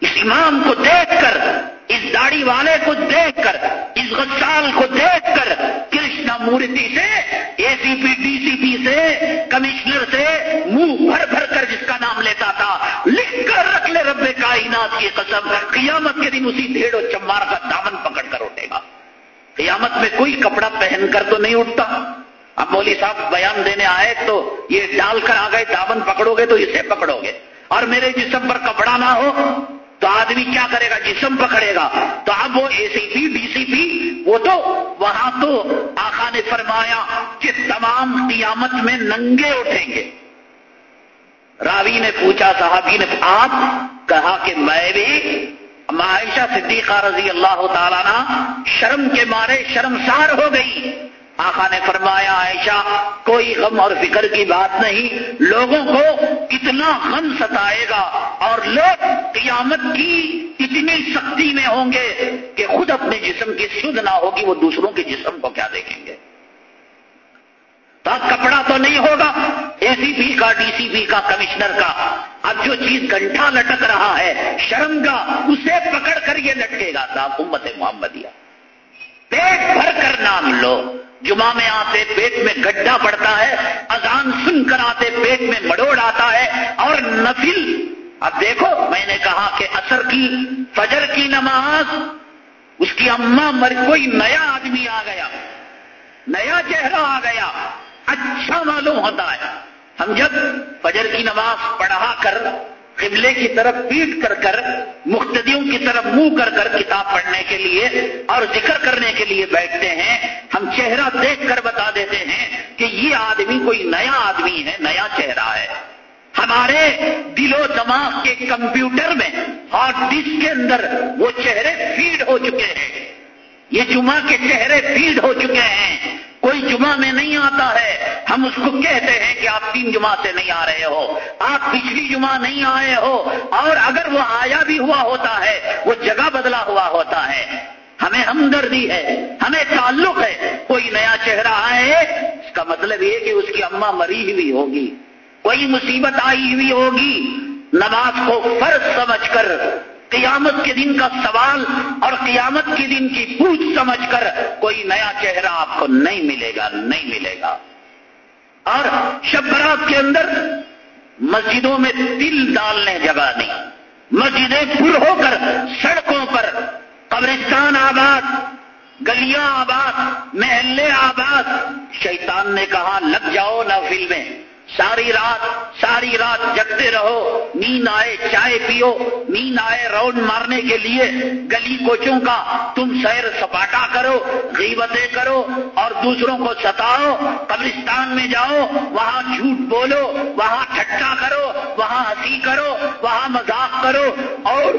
Speaker 1: اس امام کو دیکھ کر، اس داڑھی والے کو دیکھ کر، اس غسال کو دیکھ کر کرشنا مورتی سے اے سی پی ڈی سی پی سے، کمشنر سے منہ بھر بھر کر جس کا نام لیتا تھا، لکھ کر رکھ لے رب کائنات کی قسم۔ قیامت کے دن اسی بھیڑ و چمار کا دامن پکڑ قیامت میں کوئی کپڑا پہن کر تو نہیں اٹھتا۔ اب مولی صاحب بیان دینے آئے تو یہ ڈال کر آ گئے، دامن پکڑو گے تو اسے پکڑو گے۔ اور میرے جسم پر کپڑا نہ ہو تو آدمی کیا کرے گا؟ جسم پکڑے گا۔ تو اب وہ اے سی پی ڈی سی پی وہ تو وہاں تو آخا نے فرمایا کہ تمام قیامت میں ننگے اٹھیں گے۔ راوی نے پوچھا، صحابی نے آپ کہا کہ میں بھی معائشہ صدیقہ رضی اللہ تعالیٰ نا شرم کے مارے شرمسار ہو گئی۔ آقا نے فرمایا، عائشہ، کوئی غم اور فکر کی بات نہیں، لوگوں کو اتنا غم ستائے گا اور لوگ قیامت کی اتنی سختی میں ہوں گے کہ خود اپنے جسم کی سدھ نہ ہوگی، وہ دوسروں کے جسم کو کیا دیکھیں گے؟ کپڑا تو نہیں ہوگا۔ اے سی پی کا، ڈی سی پی کا، کمشنر کا۔ اب جو چیز گنٹھا لٹک رہا ہے، شرم کا اسے پکڑ کر یہ لٹکے گا۔ صاحب، امت محمدیہ، پیٹ بھر کر نام لو۔ جمعہ میں آتے پیٹ میں گڈھا پڑتا ہے، اذان سن کر آتے پیٹ میں مڑوڑ آتا ہے اور نفل۔ اب دیکھو، میں نے کہا کہ اثر کی، فجر کی نماز، اس کی اماں مر، کوئی نیا آدمی آ گیا۔ نیا چہرہ آ گیا۔ اچھا معلوم ہوتا ہے۔ ہم جب فجر کی نماز پڑھا کر قبلے کی طرف پیٹ کر کر مختدیوں کی طرف منہ کر کر کتاب پڑھنے کے لیے اور ذکر کرنے کے لیے بیٹھتے ہیں، ہم چہرہ دیکھ کر بتا دیتے ہیں کہ یہ آدمی کوئی نیا آدمی ہے، نیا چہرہ ہے۔ ہمارے دل و دماغ کے کمپیوٹر میں ہارڈ ڈسک کے اندر وہ چہرے فیڈ ہو چکے ہیں۔ یہ جمعہ کے چہرے فیڈ ہو چکے ہیں۔ کوئی جمعہ میں نہیں آتا ہے۔ ہم اس کو کہتے ہیں کہ آپ تین جمعہ سے نہیں آ رہے ہو۔ آپ پچھلی جمعہ نہیں آئے ہو۔ اور اگر وہ آیا بھی ہوا ہوتا ہے، وہ جگہ بدلا ہوا ہوتا ہے۔ ہمیں ہمدردی ہے، ہمیں تعلق ہے۔ کوئی نیا چہرہ آئے، اس کا مطلب یہ کہ اس کی اماں مری ہوئی ہوگی۔ کوئی مصیبت آئی ہوئی ہوگی۔ نماز کو فرض سمجھ کر قیامت کے دن کا سوال اور قیامت کے دن کی پوچھ سمجھ کر کوئی نیا چہرہ آپ کو نہیں ملے گا، نہیں ملے گا۔ اور شب برات کے اندر مسجدوں میں دل ڈالنے جگہ نہیں۔ مسجدیں پر ہو کر سڑکوں پر قبرستان آباد، گلیاں آباد، محلے آباد۔ شیطان نے کہا، لگ جاؤ نہ فلمیں۔ ساری رات ساری رات جگتے رہو، نیند آئے چائے پیو، نیند آئے راؤنڈ مارنے کے لیے گلی کوچوں کا تم سیر سپاٹا کرو، غیبتیں کرو اور دوسروں کو ستاؤ، قبرستان میں جاؤ، وہاں جھوٹ بولو، وہاں ٹھٹا کرو، وہاں ہنسی کرو، وہاں مذاق کرو اور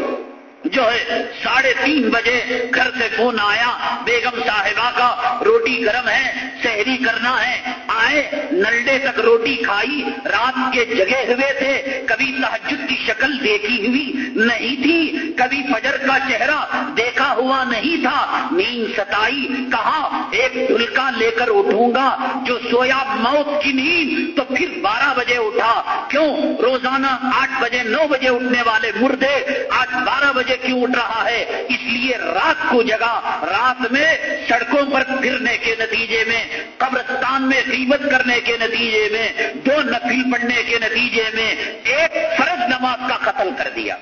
Speaker 1: جو ہے ساڑھے تین بجے گھر سے فون آیا، بیگم صاحبہ کا روٹی گرم ہے شہری کرنا ہے، آئے نلڈے تک روٹی کھائی، رات کے جگے ہوئے تھے، کبھی تحجد کی شکل دیکھی ہوئی نہیں تھی، کبھی فجر کا چہرہ دیکھا ہوا نہیں تھا، نیند ستائی، کہا، ایک دھلکا لے کر اٹھوں گا جو سویا موت کی نیند، تو پھر بارہ بجے اٹھا، کیوں؟ روزانہ آٹھ بجے، نو بجے اٹھنے والے مردے، آج بارہ بجے کیوں اٹھ رہا ہے؟ اس لیے رات کو جگہ، رات میں سڑکوں پر پھرنے کے نتیجے میں، قبرستان میں قیمت کرنے کے نتیجے میں، دو نفل پڑھنے کے نتیجے میں ایک فرض نماز کا قتل کر دیا۔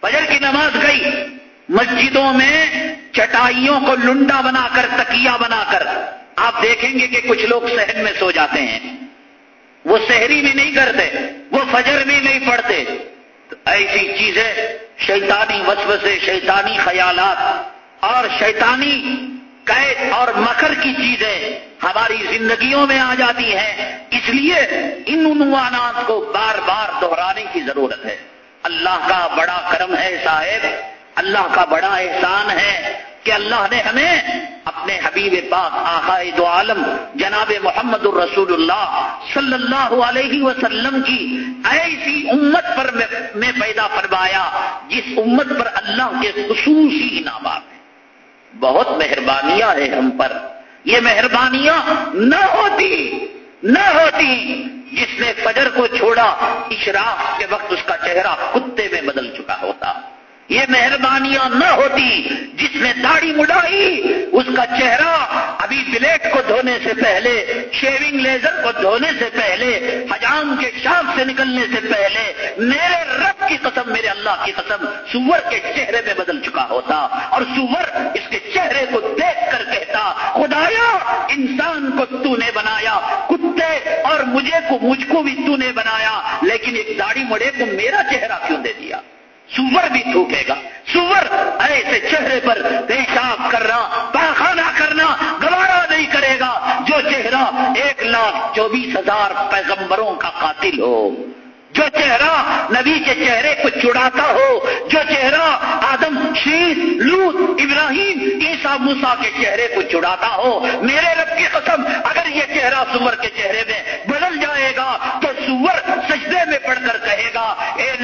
Speaker 1: فجر کی نماز گئی۔ مسجدوں میں چٹائیوں کو لنڈا بنا کر تکیا بنا کر۔ آپ دیکھیں گے کہ کچھ لوگ سہن میں سو جاتے ہیں۔ وہ شہری بھی نہیں کرتے، وہ فجر بھی نہیں پڑھتے۔ ایسی چیزیں شیطانی وسوسے، شیطانی خیالات اور شیطانی قید اور مکر کی چیزیں ہماری زندگیوں میں آ جاتی ہیں۔ اس لیے ان عنوانات کو بار بار دہرانے کی ضرورت ہے۔ اللہ کا بڑا کرم ہے، صاحب۔ اللہ کا بڑا احسان ہے۔ کہ اللہ نے ہمیں اپنے حبیب پاک آقائد عالم جناب محمد الرسول اللہ صلی اللہ علیہ وسلم کی ایسی امت پر میں پیدا فرمایا جس امت پر اللہ کے خصوصی انعامات ہیں۔ بہت مہربانیاں ہیں ہم پر۔ یہ مہربانیاں نہ ہوتی نہ ہوتی جس نے فجر کو چھوڑا، اشراق کے وقت اس کا چہرہ کتے میں بدل چکا ہوتا۔ یہ مہربانیاں نہ ہوتی جس نے داڑھی مڈائی اس کا چہرہ ابھی بلیٹ کو دھونے سے پہلے، شیونگ لیزر کو دھونے سے پہلے، حجام کے شام سے نکلنے سے پہلے، میرے رب کی قسم، میرے اللہ کی قسم، سور کے چہرے میں بدل چکا ہوتا اور سور اس کے چہرے کو دیکھ کر کہتا، خدایا، انسان کو تو نے بنایا، کتے اور مجھے کو، مجھ کو بھی تو نے بنایا، لیکن ایک داڑھی مڑے کو میرا چہرہ کیوں دے دیا؟ سور بھی تھوکے گا۔ سور ایسے چہرے پر پیشاب کرنا، پاخانہ کرنا گوارا نہیں کرے گا جو چہرہ ایک لاکھ چوبیس ہزار پیغمبروں کا قاتل ہو۔ جو چہرہ نبی کے چہرے کو چڑاتا ہو، جو چہرہ آدم شیر لوت ابراہیم عیسا موسا کے چہرے کو چڑاتا ہو۔ میرے رب کی قسم، اگر یہ چہرہ سور کے چہرے میں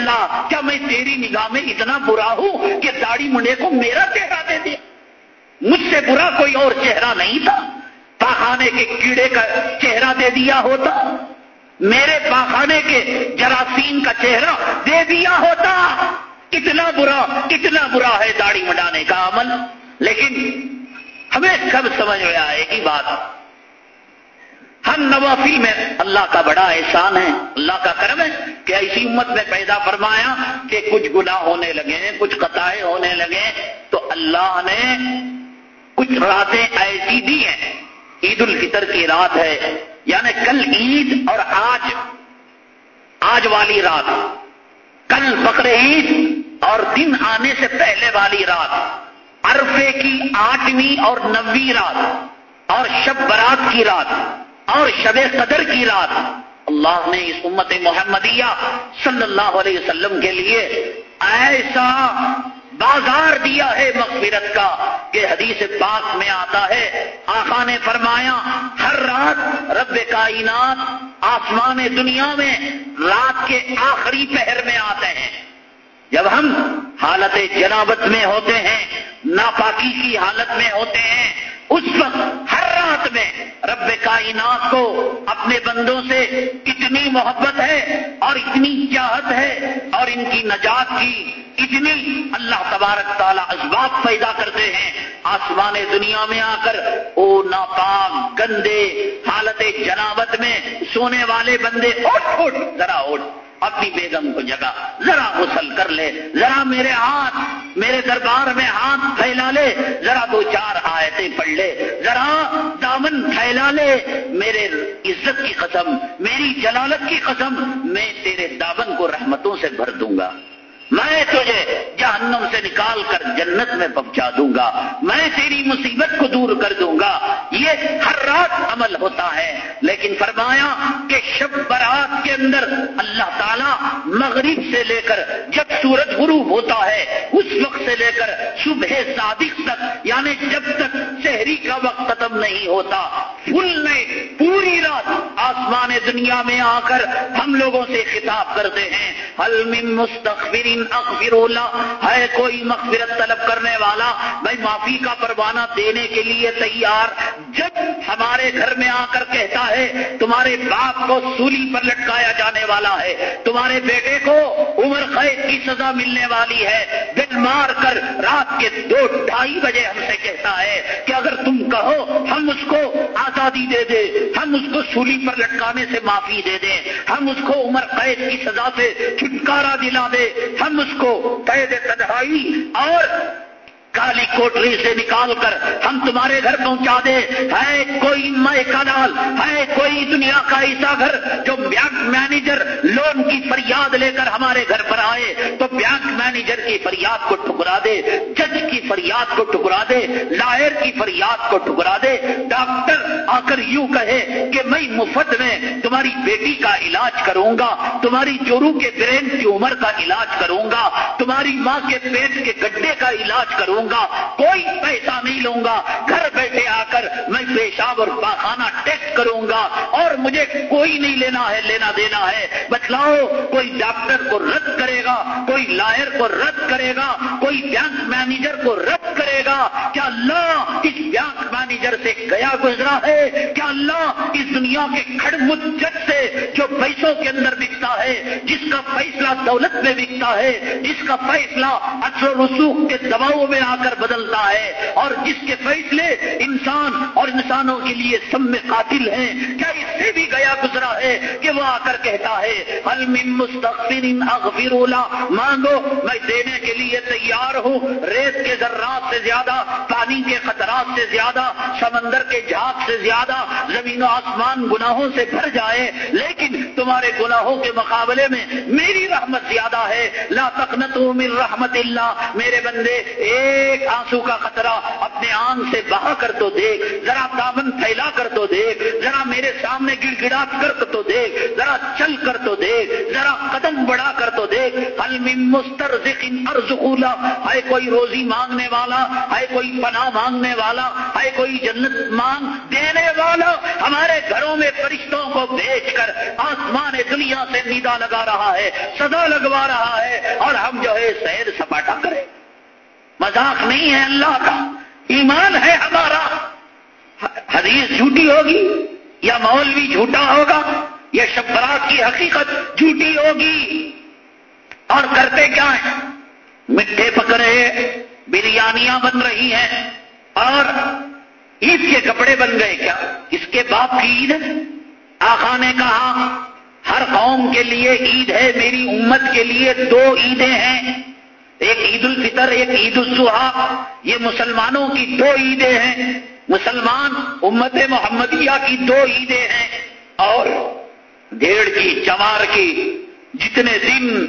Speaker 1: اللہ، کیا میں تیری نگاہ میں اتنا برا ہوں کہ داڑھی منڈے کو میرا چہرہ دے دیا؟ مجھ سے برا کوئی اور چہرہ نہیں تھا؟ پاخانے کے کیڑے کا چہرہ دے دیا ہوتا؟ میرے پاخانے کے جراثیم کا چہرہ دے دیا ہوتا؟ کتنا برا کتنا برا ہے داڑھی مڈانے کا عمل۔ لیکن ہمیں کب سمجھ میں آئے گی بات۔ ہم نوافی میں اللہ کا بڑا احسان ہے، اللہ کا کرم ہے کہ ایسی امت میں پیدا فرمایا کہ کچھ گناہ ہونے لگے، کچھ قطائے ہونے لگے۔ تو اللہ نے کچھ راتیں ایسی دی ہیں، عید الفطر کی رات ہے یعنی کل عید اور آج آج والی رات۔ کل بقر عید اور دن آنے سے پہلے والی رات۔ عرفے کی آٹھویں اور نویں رات اور شب برات کی رات۔ اور شب قدر کی رات۔ اللہ نے اس امت محمدیہ صلی اللہ علیہ وسلم کے لیے ایسا بازار دیا ہے مغفرت کا کہ حدیث پاک میں آتا ہے۔ آقا نے فرمایا، ہر رات رب کائنات آسمان دنیا میں رات کے آخری پہر میں آتے ہیں۔ جب ہم حالت جنابت میں ہوتے ہیں، ناپاکی کی حالت میں ہوتے ہیں اس وقت ہر رات میں رب کائنات کو اپنے بندوں سے اتنی محبت ہے اور اتنی چاہت ہے اور ان کی نجات کی اتنی اللہ تبارک تعالیٰ اسباب پیدا کرتے ہیں۔ آسمان دنیا میں آ کر او ناپاک گندے حالت جنابت میں سونے والے بندے، اٹھ اٹھ، ذرا اٹھ۔ اپنی بیگم کو جگہ، ذرا غسل کر لے، ذرا میرے ہاتھ، میرے دربار میں ہاتھ پھیلا لے، ذرا دو چار آیتیں پڑھ لے، ذرا دامن پھیلا لے، میرے عزت کی قسم، میری جلالت کی قسم، میں تیرے دامن کو رحمتوں سے بھر دوں گا۔ میں تجھے جہنم سے نکال کر جنت میں پہنچا دوں گا۔ میں تیری مصیبت کو دور کر دوں گا۔ یہ ہر رات عمل ہوتا ہے۔ لیکن فرمایا کہ شب برات کے اندر اللہ تعالیٰ مغرب سے لے کر جب سورج غروب ہوتا ہے، اس وقت سے لے کر صبح صادق تک یعنی جب تک شہری کا وقت ختم نہیں ہوتا، فل نے پوری رات آسمان دنیا میں آ کر ہم لوگوں سے خطاب کرتے ہیں۔ من مستقبرین ہے کوئی مغفرت طلب کرنے والا بھائی معافی کا پروانہ دینے کے لیے تیار۔ جب ہمارے گھر میں آ کر کہتا ہے، تمہارے باپ کو سولی پر لٹکایا جانے والا ہے، تمہارے بیٹے کو عمر قید کی سزا ملنے والی ہے مار کر رات کے دو ڈھائی بجے ہم سے کہتا ہے کہ اگر تم کہو ہم اس کو آزادی دے دیں ہم اس کو سولی پر لٹکانے سے معافی دے دیں، ہم اس کو عمر قید کی سزا سے چھٹکارا دلا دے ہم اس کو قید تنہائی اور کالی کوٹری سے نکال کر ہم تمہارے گھر پہنچا دے۔ ہے کوئی مئے کنال ہے کوئی دنیا کا ایسا گھر جو بینک مینیجر لون کی فریاد لے کر ہمارے گھر پر آئے، تو بینک مینیجر کی فریاد کو ٹکرا دے، جج کی فریاد کو ٹکرا دے لائر کی فریاد کو ٹکرا دے۔ ڈاکٹر آ کر یوں کہے کہ میں مفت میں تمہاری بیٹی کا علاج کروں گا، تمہاری چورو کے برین کی عمر کا علاج کروں گا، تمہاری ماں کے پیٹ کے گڈے کا علاج کروں گا، کوئی پیسہ نہیں لوں گا۔ گھر بیٹھے آ کر میں پیشاب اور پاخانہ ٹیسٹ کروں گا اور مجھے کوئی نہیں لینا ہے، لینا دینا ہے۔ بتلاؤ، کوئی ڈاکٹر کو رد کرے گا، کوئی لائر کو رد کرے گا، کوئی بینک مینیجر کو رد کرے گا۔ کیا اللہ اس بینک مینیجر سے گیا گزرا ہے؟ کیا اللہ اس دنیا کے کھڑ مجت سے جو پیسوں کے اندر بکتا ہے، جس کا فیصلہ دولت میں بکتا ہے، جس کا فیصلہ اثر رسوخ کے دباؤ میں آ کر بدلتا ہے اور جس کے فیصلے انسان اور انسانوں کے لیے سب میں قاتل ہیں۔ کیا اس سے بھی گیا گزرا ہے کہ وہ آ کر کہتا ہے اغفر مانگو، میں دینے کے لیے تیار ہوں۔ ریت کے ذرات سے زیادہ، پانی کے خطرات سے زیادہ، سمندر کے جھاگ سے زیادہ، زمین و آسمان گناہوں سے بھر جائے۔ لیکن تمہارے گناہوں کے مقابلے میں میری رحمت زیادہ ہے۔ لا تقنطوا من رحمت اللہ۔ میرے بندے ایک ایک آنسو کا خطرہ اپنے آنکھ سے بہا کر تو دیکھ، ذرا دامن پھیلا کر تو دیکھ، ذرا میرے سامنے گڑ گڑا کر تو دیکھ، ذرا چل کر تو دیکھ، ذرا قدم بڑھا کر تو دیکھ۔ مستر ارزخولا ہے کوئی روزی مانگنے والا ہے کوئی پناہ مانگنے والا ہے کوئی جنت مانگ دینے والا، ہمارے گھروں میں فرشتوں کو بیچ کر آسمان دنیا سے نیدا لگا رہا ہے سدا لگوا رہا ہے، اور ہم جو ہے سیر سپاٹا کریں۔ مذاق نہیں ہے اللہ کا، ایمان ہے ہمارا۔ حدیث جھوٹی ہوگی یا مولوی جھوٹا ہوگا، یا شبرات کی حقیقت جھوٹی ہوگی۔ اور کرتے کیا ہیں؟ مٹھے پکڑے بریانیاں بن رہی ہیں۔ اور عید کے کپڑے بن گئے کیا؟ اس کے باپ کی عید آخا نے کہا، ہر قوم کے لیے عید ہے، میری امت کے لیے دو عیدیں ہیں۔ ایک عید الفطر، ایک عید الضحا یہ مسلمانوں کی دو عیدیں ہیں۔ مسلمان امت محمدیہ کی دو عیدیں ہیں اور ڈیڑھ کی چمار کی، جتنے دن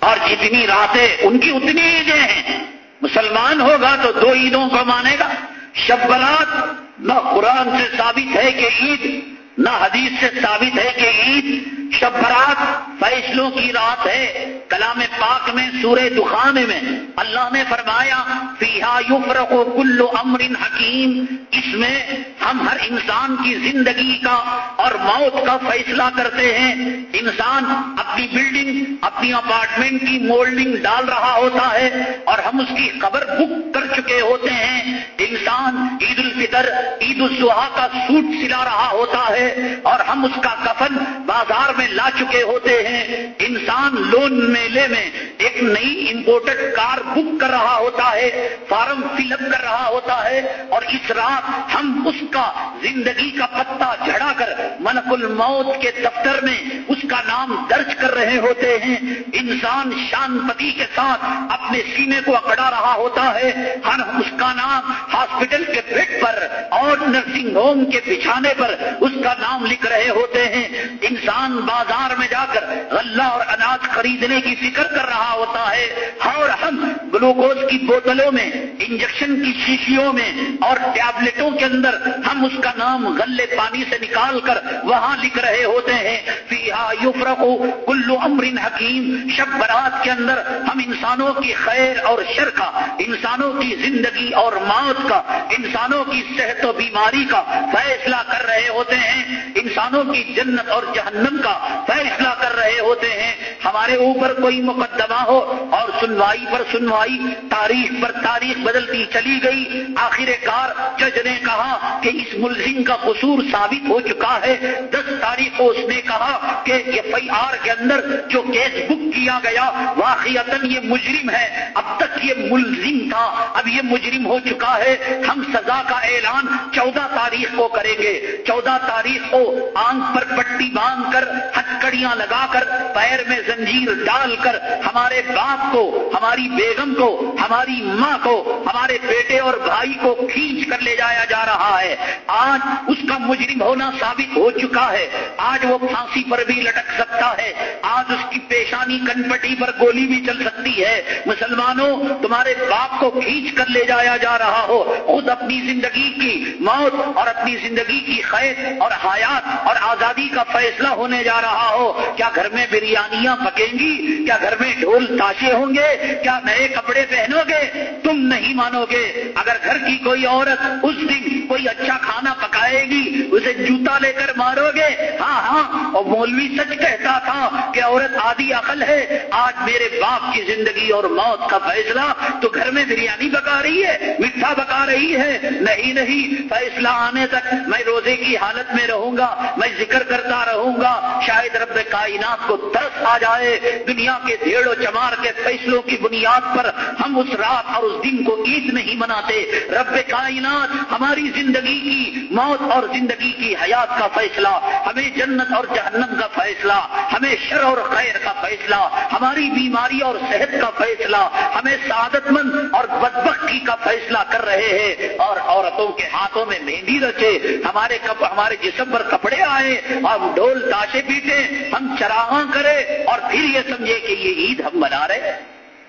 Speaker 1: اور جتنی راتیں، ان کی اتنی عیدیں ہیں۔ مسلمان ہوگا تو دو عیدوں کو مانے گا۔ شب برات نہ قرآن سے ثابت ہے کہ عید، نہ حدیث سے ثابت ہے کہ عید۔ شب برات فیصلوں کی رات ہے۔ کلام پاک میں، سورہ دخان میں اللہ نے فرمایا فیحا یفرق کل امر حکیم۔ اس میں ہم ہر انسان کی زندگی کا اور موت کا فیصلہ کرتے ہیں۔ انسان اپنی بلڈنگ اپنی اپارٹمنٹ کی مولڈنگ ڈال رہا ہوتا ہے اور ہم اس کی خبر بک کر چکے ہوتے ہیں۔ انسان عید الفطر، عید الضحا کا سوٹ سلا رہا ہوتا ہے اور ہم اس کا کفن بازار میں لا چکے ہوتے ہیں۔ انسان لون میلے میں ایک نئی امپورٹڈ کار بک کر رہا ہوتا ہے، فارم فل اپ کر رہا ہوتا ہے اور اس رات ہم اس کا زندگی کا پتا جھڑا کر ملک الموت کے دفتر میں اس کا نام درج کر رہے ہوتے ہیں۔ انسان شان پتی کے ساتھ اپنے سینے کو اکڑا رہا ہوتا ہے۔ ہر اس کا نام ہاسپٹل کے بیڈ پر اور نرسنگ ہوم کے بچھانے پر اس کا نام لکھ رہے ہوتے ہیں۔ انسان بازار میں جا کر غلہ اور اناج خریدنے کی فکر کر رہا ہوتا ہے اور ہم گلوکوز کی بوتلوں میں، انجیکشن کی شیشیوں میں اور ٹیبلٹوں کے اندر ہم اس کا نام غلے پانی سے نکال کر وہاں لکھ رہے ہوتے ہیں۔ فیہا یفرقو کلو امرن حکیم۔ شب برات کے اندر ہم انسانوں کی خیر اور شر کا، انسانوں کی زندگی اور موت کا، انسانوں کی صحت و بیماری کا فیصلہ کر رہے ہوتے ہیں۔ انسانوں کی جنت اور جہنم کا فیصلہ کر رہے ہوتے ہیں، ہمارے اوپر کوئی مقدمہ ہو اور سنوائی پر سنوائی، تاریخ پر تاریخ بدلتی چلی گئی۔ آخر کار جج نے کہا کہ اس ملزم کا قصور ثابت ہو چکا ہے۔ دس تاریخ کو اس نے کہا کہ ایف آئی آر کے اندر جو کیس بک کیا گیا واقعات یہ مجرم ہے۔ اب تک یہ ملزم تھا، اب یہ مجرم ہو چکا ہے۔ ہم سزا کا اعلان چودہ تاریخ کو کریں گے۔ چودہ تاریخ کو آنکھ پر پٹی باندھ کر ہتکڑیاں لگا کر پیر میں زنجیر ڈال کر ہمارے باپ کو، ہماری بیگم کو، ہماری ماں کو، ہمارے بیٹے اور بھائی کو کھینچ کر لے جایا جا رہا ہے۔ آج اس کا مجرم ہونا ثابت ہو چکا ہے۔ آج وہ پھانسی پر بھی لٹک سکتا ہے۔ آج اس کی پیشانی کنپٹی پر گولی بھی چل سکتی ہے۔ مسلمانوں، تمہارے باپ کو کھینچ کر لے جایا جا رہا ہو۔ خود اپنی زندگی کی موت اور اپنی زندگی کی خیر اور حیات اور آزادی کا فیصلہ ہونے جا رہا ہو کیا گھر میں بریانیاں پکیں گی کیا گھر میں ڈھول تاشے ہوں گے کیا نئے کپڑے پہنو گے تم نہیں مانو گے اگر گھر کی کوئی عورت اس دن کوئی اچھا کھانا پکائے گی اسے جوتا لے کر مارو گے ہاں ہاں اور مولوی سچ کہتا تھا کہ عورت آدھی عقل ہے، آج میرے باپ کی زندگی اور موت کا فیصلہ تو گھر میں بریانی پکا رہی ہے میٹھا پکا رہی ہے۔ نہیں نہیں، فیصلہ آنے تک میں روزے کی حالت میں رہوں گا، میں ذکر کرتا رہوں گا۔ شاید رب کائنات کو ترس آ جائے، دنیا کے دھیڑ و چمار کے فیصلوں کی بنیاد پر ہم اس رات اور اس دن کو عید نہیں مناتے۔ رب کائنات ہماری زندگی کی موت اور زندگی کی حیات کا فیصلہ، ہمیں جنت اور جہنم کا فیصلہ، ہمیں شر اور خیر کا فیصلہ، ہماری بیماری اور صحت کا فیصلہ، ہمیں سعادت مند اور بدبختی کا فیصلہ کر رہے ہیں۔ اور عورتوں کے ہاتھوں میں مہندی رچے، ہمارے ہمارے جسم پر کپڑے آئے، اور ڈھول تاشے پیٹے، ہم چراغاں کرے اور پھر یہ سمجھے کہ یہ عید ہم بنا رہے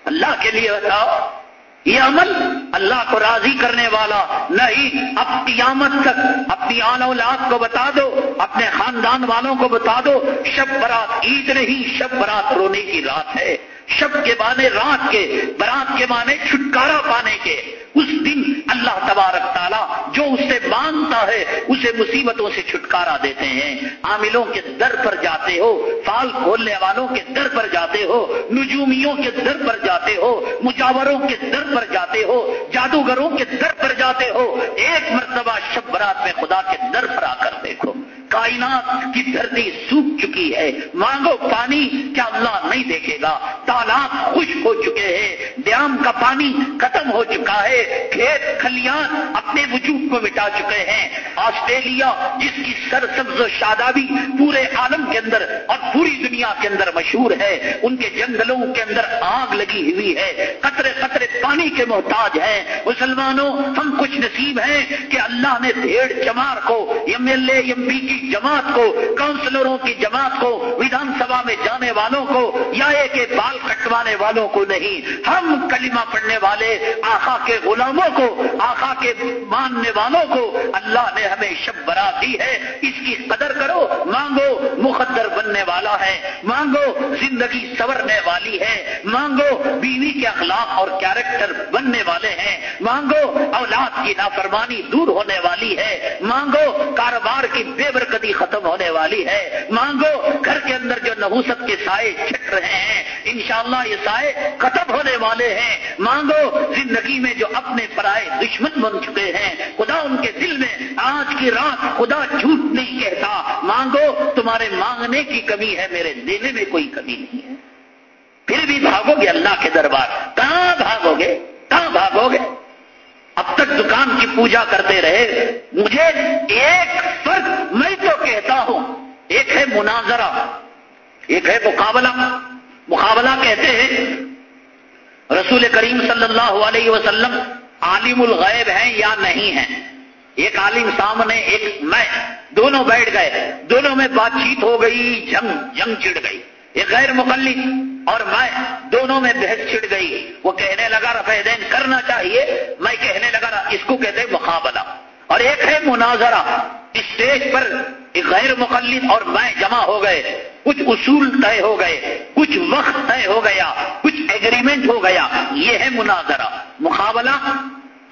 Speaker 1: اللہ کے لیے بتاؤ، یہ عمل اللہ کو راضی کرنے والا نہیں، اب قیامت تک اپنی آن اولاد کو بتا دو، اپنے خاندان والوں کو بتا دو، شب برات عید نہیں، شب برات رونے کی رات ہے۔ شب کے معنی رات کے، برات کے معنی چھٹکارا پانے کے۔ اس دن اللہ تبارک تعالیٰ جو اسے مانگتا ہے، اسے مصیبتوں سے چھٹکارا دیتے ہیں۔ عاملوں کے در پر جاتے ہو، فال کھولنے والوں کے در پر جاتے ہو، نجومیوں کے در پر جاتے ہو، مجاوروں کے در پر جاتے ہو، جادوگروں کے در پر جاتے ہو، ایک مرتبہ شب برات میں خدا کے در پر آ کر دیکھو۔ کائنات کی دھرتی سوکھ چکی ہے۔ مانگو پانی، کیا اللہ نہیں دیکھے گا؟ تالاب خشک ہو چکے ہیں۔ ڈیم کا پانی ختم ہو چکا ہے۔ کھیت کھلیان اپنے وجود کو مٹا چکے ہیں۔ آسٹریلیا، جس کی سر سبز و شادابی پورے عالم کے اندر اور پوری دنیا کے اندر مشہور ہے، ان کے جنگلوں کے اندر آگ لگی ہوئی ہے، قطرے قطرے پانی کے محتاج ہیں۔ مسلمانوں، ہم کچھ نصیب ہیں کہ اللہ نے بھیڑ چمار کو، M L A, M P کی جماعت کو، کاؤنسلروں کی جماعت کو ودھان سبھا میں جانے والوں کو، یا ایک بال کٹوانے والوں کو نہیں۔ ہم کلمہ پڑھنے والے آخا کے غلاموں کو آخا کے ماننے والوں کو اللہ نے ہمیں شب برا دی ہے۔ اس کی قدر کرو، مانگو، مقدر بننے والا ہے۔ مانگو، زندگی سورنے والی ہے۔ مانگو، بیوی کے اخلاق اور کیریکٹر بننے والے ہیں۔ مانگو، اولاد کی نافرمانی دور ہونے والی ہے۔ مانگو، کاروبار کی بے برکت ختم ہونے والی ہے۔ مانگو گھر کے اندر جو نحوست کے سائے چھٹ رہے ہیں۔ انشاءاللہ یہ سائے ختم ہونے والے ہیں۔ مانگو زندگی میں جو اپنے پرائے دشمن بن چکے ہیں۔ خدا ان کے دل میں آج کی رات خدا جھوٹ نہیں کہتا۔ مانگو تمہارے مانگنے کی کمی ہے، میرے دینے میں کوئی کمی نہیں ہے۔ پھر بھی بھاگو گے اللہ کے دربار۔ کہاں بھاگو گے؟ کہاں بھاگو گے؟ اب تک دکان کی پوجا کرتے رہے۔ مجھے ایک فرق میں تو کہتا ہوں۔ ایک ہے مناظرہ۔ ایک ہے مقابلہ۔ مقابلہ کہتے ہیں رسول کریم صلی اللہ علیہ وسلم عالم الغیب ہیں یا نہیں ہیں۔ ایک عالم سامنے، ایک میں۔ دونوں بیٹھ گئے۔ دونوں میں بات چیت ہو گئی، جنگ جنگ چڑ گئی۔ ایک غیر مقلد اور میں۔ دونوں میں بحث چھڑ گئی۔ وہ کہنے لگا، رفع دین کرنا چاہیے۔ میں کہنے لگا، اس کو کہتے مقابلہ۔ اور ایک ہے مناظرہ۔ اسٹیج پر غیر مقلد اور میں جمع ہو گئے۔ کچھ اصول طے ہو گئے۔ کچھ وقت طے ہو گیا۔ کچھ ایگریمنٹ ہو گیا۔ یہ ہے مناظرہ۔ مقابلہ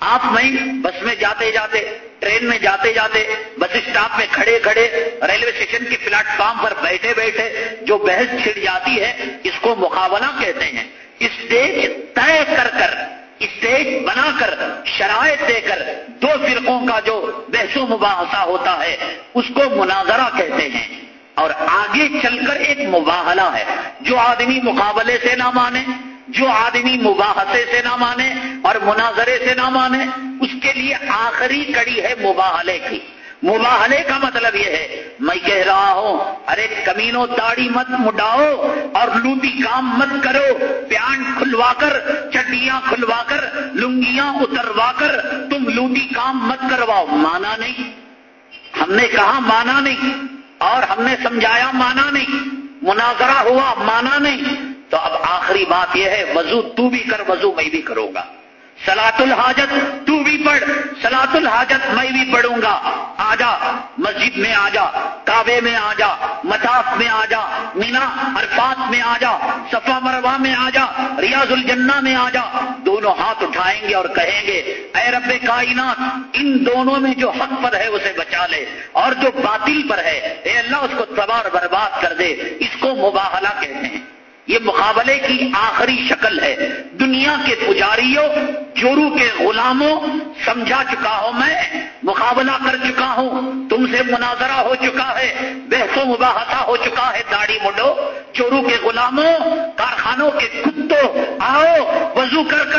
Speaker 1: آپ میں بس میں جاتے جاتے، ٹرین میں جاتے جاتے، بس اسٹاپ میں کھڑے کھڑے، ریلوے اسٹیشن کے پلیٹ فارم پر بیٹھے بیٹھے جو بحث چھڑ جاتی ہے، اس کو مقابلہ کہتے ہیں۔ اسٹیج طے کر کر اسٹیج بنا کر شرائط دے کر دو فرقوں کا جو بحث و مباحثہ ہوتا ہے، اس کو مناظرہ کہتے ہیں۔ اور آگے چل کر ایک مباحلہ ہے، جو آدمی مقابلے سے نہ مانے، جو آدمی مباحثے سے نہ مانے اور مناظرے سے نہ مانے، اس کے لیے آخری کڑی ہے مباحلے کی۔ مباہلے کا مطلب یہ ہے۔ میں کہہ رہا ہوں، ارے کمینوں داڑھی مت مڈاؤ اور لوٹی کام مت کرو۔ پیان کھلوا کر چڈیاں کھلوا کر لنگیاں اتروا کر تم لوٹی کام مت کرواؤ۔ مانا نہیں۔ ہم نے کہا مانا نہیں اور ہم نے سمجھایا مانا نہیں۔ مناظرہ ہوا، مانا نہیں۔ تو اب آخری بات یہ ہے، وضو تو بھی کر، وضو میں بھی کروں گا۔ سلاط الحاجت تو بھی پڑھ۔ سلاط الحاجت میں بھی پڑھوں گا۔ آ جا مسجد میں آ جا کعبے میں آ جا متاف میں آ جا مینا عرفات میں آ جا صفا مروا میں آ جا ریاض الجنہ میں آ جا دونوں ہاتھ اٹھائیں گے اور کہیں گے، اے رب کائنات، ان دونوں میں جو حق پر ہے اسے بچا لے۔ اور جو باطل پر ہے، اے اللہ، اس کو تبار برباد کر دے۔ اس کو مباہلہ کہتے ہیں۔ یہ مقابلے کی آخری شکل ہے۔ دنیا کے پجاریوں چورو کے غلاموں، سمجھا چکا ہوں میں، مقابلہ کر چکا ہوں۔ تم سے مناظرہ ہو چکا ہے بحث و مباحثہ ہو چکا ہے، داڑھی مڈو چورو کے غلاموں، کارخانوں کے کتوں، آؤ، وضو کر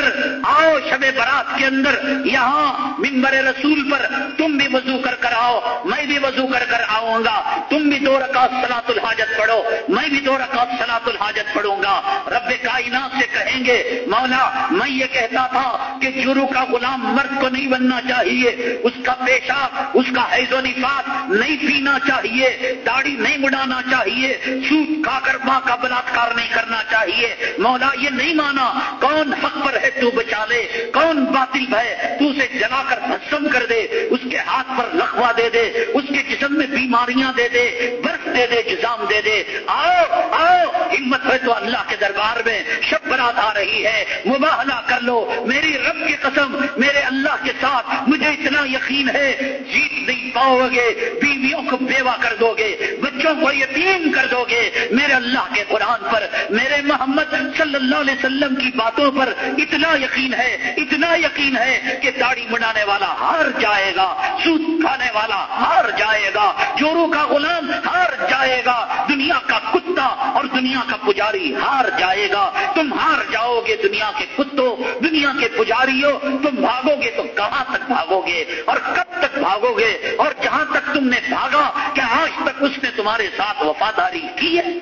Speaker 1: شب برات کے اندر یہاں ممبر رسول پر تم بھی وضو کر کر آؤ، میں بھی وضو کر کر آؤں گا۔ تم بھی دو رکعت سلاۃ الحاجت پڑھو، میں بھی دو رکعت سلاۃ الحاجت پڑھوں گا۔ رب کائنات سے کہیں گے۔ مولا، میں یہ کہتا تھا کہ جرو کا غلام مرد کو نہیں بننا چاہیے۔ اس کا پیشاب اس کا حیض و نفاق نہیں پینا چاہیے۔ داڑھی نہیں مڑانا چاہیے۔ سوٹ کھا کر ماں کا بلاکار نہیں کرنا چاہیے۔ مولا، یہ نہیں مانا کون حق پر ہے تو بچا لے، کون باطل ہے تو اسے جلا کر بھسم کر دے، اس کے ہاتھ پر لکھوا دے دے، اس کے جسم میں بیماریاں دے دے، برف دے دے، جزام دے دے۔ آؤ آؤ، ہمت ہے تو اللہ کے دربار میں، شب برات آ رہی ہے، مباہلہ کر لو۔ میری رب کی قسم، میرے اللہ کے ساتھ مجھے اتنا یقین ہے، جیت نہیں پاؤ گے، بیویوں کو بیوہ کر دو گے، بچوں کو یتیم کر دو گے۔ میرے اللہ کے قرآن پر، میرے محمد صلی اللہ علیہ وسلم کی باتوں پر اتنا یقین ہے، اتنا یقین ہے کہ داڑھی منانے والا ہار جائے گا سوت کھانے والا ہار جائے گا چوروں کا غلام ہار جائے گا، دنیا کا کتا اور دنیا کا پجاری ہار جائے گا، تم ہار جاؤ گے دنیا کے کتوں، دنیا کے پجاری ہو تم بھاگو گے تو کہاں تک بھاگو گے؟ اور کب تک بھاگو گے؟ اور جہاں تک تم نے بھاگا، کیا آج تک اس نے تمہارے ساتھ وفاداری کی ہے؟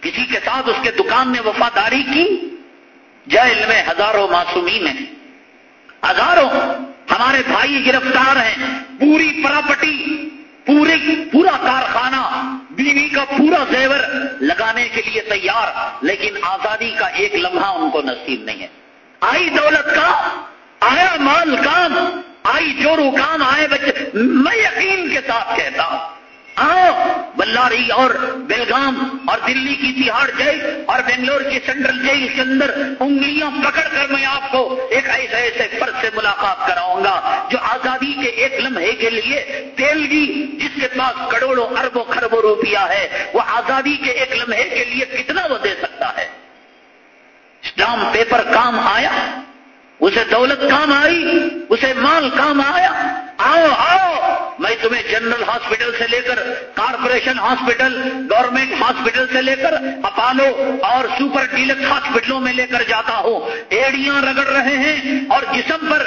Speaker 1: کسی کے ساتھ اس کے دکان نے وفاداری کی؟ جیل میں ہزاروں معصومین ہیں۔ ہزاروں ہمارے بھائی گرفتار ہیں۔ پوری پراپرٹی پوری پورا کارخانہ بیوی کا پورا زیور لگانے کے لیے تیار، لیکن آزادی کا ایک لمحہ ان کو نصیب نہیں ہے۔ آئی دولت کا، آیا مال کام، آئی چورو کام، آئے بچے، میں یقین کے ساتھ کہتا ہوں۔ آؤ، بلاری اور بیلگام اور دلی کی تہاڑ جیل اور بنگلور کی سینٹرل جیل کے اندر انگلیاں پکڑ کر میں آپ کو ایک ایسے ایسے فرد سے ملاقات کراؤں گا جو آزادی کے ایک لمحے کے لیے تیلگی، جس کے پاس کروڑوں اربوں خربوں روپیہ ہے، وہ آزادی کے ایک لمحے کے لیے کتنا وہ دے سکتا ہے؟ اسٹام پیپر کام آیا، اسے دولت کام آئی، اسے مال کام آیا آؤ آؤ، میں تمہیں جنرل ہاسپٹل سے لے کر کارپوریشن ہاسپٹل، گورنمنٹ ہاسپٹل سے لے کر اپالو اور سپر ڈیلکس ہاسپٹلوں میں لے کر جاتا ہوں۔ ایڑیاں رگڑ رہے ہیں اور جسم پر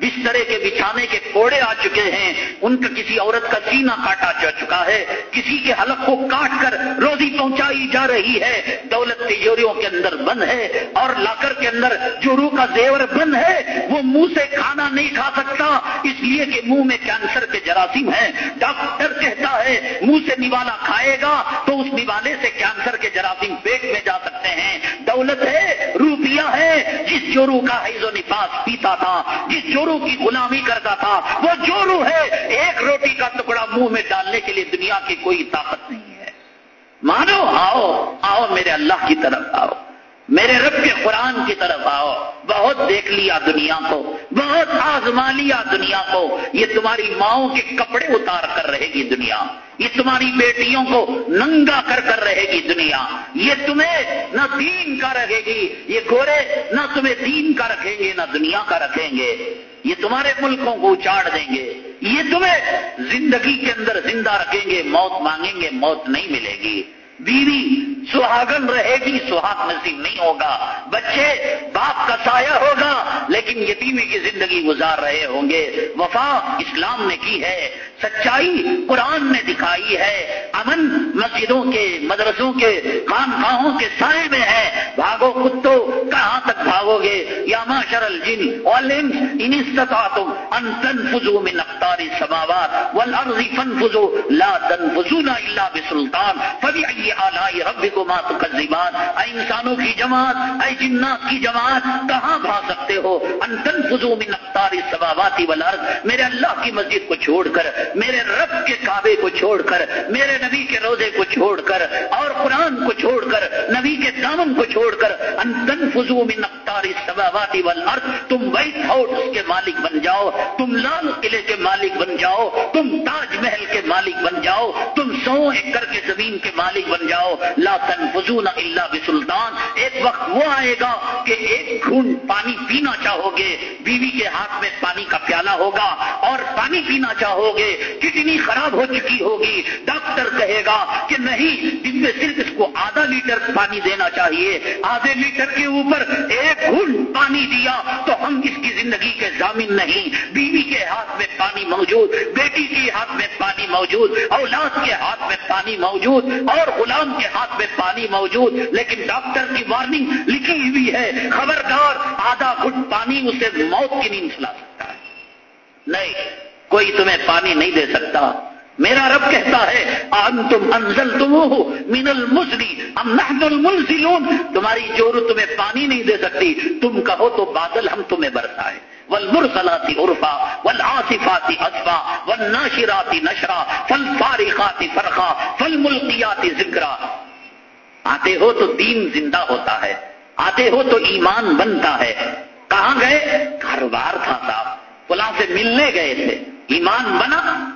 Speaker 1: بسترے کے بچھانے کے کوڑے آ چکے ہیں۔ ان کا کسی عورت کا سینہ کاٹا جا چکا ہے۔ کسی کے حلق کو کاٹ کر روزی پہنچائی جا رہی ہے۔ دولت تجوریوں کے اندر بند ہے اور لاکر کے اندر جورو کا زیور بند ہے، وہ منہ سے کھانا نہیں کھا سکتا۔ اس لیے کہ منہ میں کینسر کے جراثیم ہیں۔ ڈاکٹر کہتا ہے، منہ سے نوالا کھائے گا تو اس نوالے سے کینسر کے جراثیم پیٹ میں جا سکتا سکتے ہیں۔ دولت ہے، روپیہ ہے۔ جس جورو کا حیض و نفاس پیتا تھا، جس جورو کی غلامی کرتا تھا، وہ جورو ہے۔ ایک روٹی کا ٹکڑا منہ میں ڈالنے کے لیے دنیا کی کوئی طاقت نہیں ہے۔ مانو، آؤ آؤ میرے اللہ کی طرف آؤ۔ میرے رب کے قرآن کی طرف آؤ۔ بہت دیکھ لیا دنیا کو، بہت آزما لیا دنیا کو۔ یہ تمہاری ماؤں کے کپڑے اتار کر رہے گی دنیا۔ یہ تمہاری بیٹیوں کو ننگا کر کر رہے گی دنیا۔ یہ تمہیں نہ دین کا رکھے گی، یہ گورے نہ تمہیں دین کا رکھیں گے، نہ دنیا کا رکھیں گے۔ یہ تمہارے ملکوں کو اچاڑ دیں گے۔ یہ تمہیں زندگی کے اندر زندہ رکھیں گے، موت مانگیں گے، موت نہیں ملے گی۔ بیوی، سہاگن رہے گی، سہاگ نصیب نہیں ہوگا۔ بچے، باپ کا سایہ ہوگا، لیکن یتیمی کی زندگی گزار رہے ہوں گے۔ وفا اسلام نے کی ہے۔ سچائی قرآن نے دکھائی ہے۔ امن مسجدوں کے، مدرسوں کے خانخواہوں کے سائے میں ہے۔ بھاگو کتو، کہاں تک بھاگو گے؟ یا معاشر الجن والانس ان استطعتم ان تنفذوا من اقطار السماوات والارض فانفذوا لا تنفذون الا بسلطان۔ فبأي آلاء ربكما تكذبان اے انسانوں کی جماعت، اے جنات کی جماعت، کہاں بھاگ سکتے ہو؟ ان تنفذوا من اقطار السماوات والارض۔ میرے اللہ کی مسجد کو چھوڑ کر میرے رب کے کعبے کو چھوڑ کر، میرے نبی کے روزے کو چھوڑ کر، اور قرآن کو چھوڑ کر، نبی کے دامن کو چھوڑ کر انتن فضو من اختاری سباواتی والارض، تم وائٹ ہاؤس کے مالک بن جاؤ، تم لال قلعے کے مالک بن جاؤ، تم تاج محل کے مالک بن جاؤ، تم سو ایکڑ کے زمین کے مالک بن جاؤ، لا تنفذون الا بسلطان۔ ایک وقت وہ آئے گا کہ ایک گھون پانی پینا چاہو گے، بیوی کے ہاتھ میں پانی کا پیالہ ہوگا، اور پانی پینا چاہو گے کتنی خراب ہو چکی ہوگی۔ ڈاکٹر کہے گا کہ نہیں، دن میں صرف اس کو آدھا لیٹر پانی دینا چاہیے۔ آدھے لیٹر کے اوپر ایک گھن پانی دیا تو ہم اس کی زندگی کے ضامن نہیں۔ بیوی کے ہاتھ میں پانی موجود، بیٹی کے ہاتھ میں پانی موجود، اولاد کے ہاتھ میں پانی موجود، اور غلام کے ہاتھ میں پانی موجود۔ لیکن ڈاکٹر کی وارننگ لکھی ہوئی ہے، خبردار، آدھا گھٹ پانی اسے موت کی نیند سلا سکتا ہے۔ نہیں۔ کوئی تمہیں پانی نہیں دے سکتا۔ میرا رب کہتا ہے آن تم انزل تم مین المسری ہم نحن المنزلون تمہاری جور تمہیں پانی نہیں دے سکتی۔ تم کہو تو بادل ہم تمہیں برسائے۔ والمرسلاتی عرفا والعاصفاتی اصفا والناشراتی نشرا فالفارقاتی فرقا فالملقیاتی ذکرا۔ آتے ہو تو دین زندہ ہوتا ہے۔ آتے ہو تو ایمان بنتا ہے۔ کہاں گئے؟ کاروبار تھا صاحب۔ فلاں سے ملنے گئے تھے۔ ایمان بنا،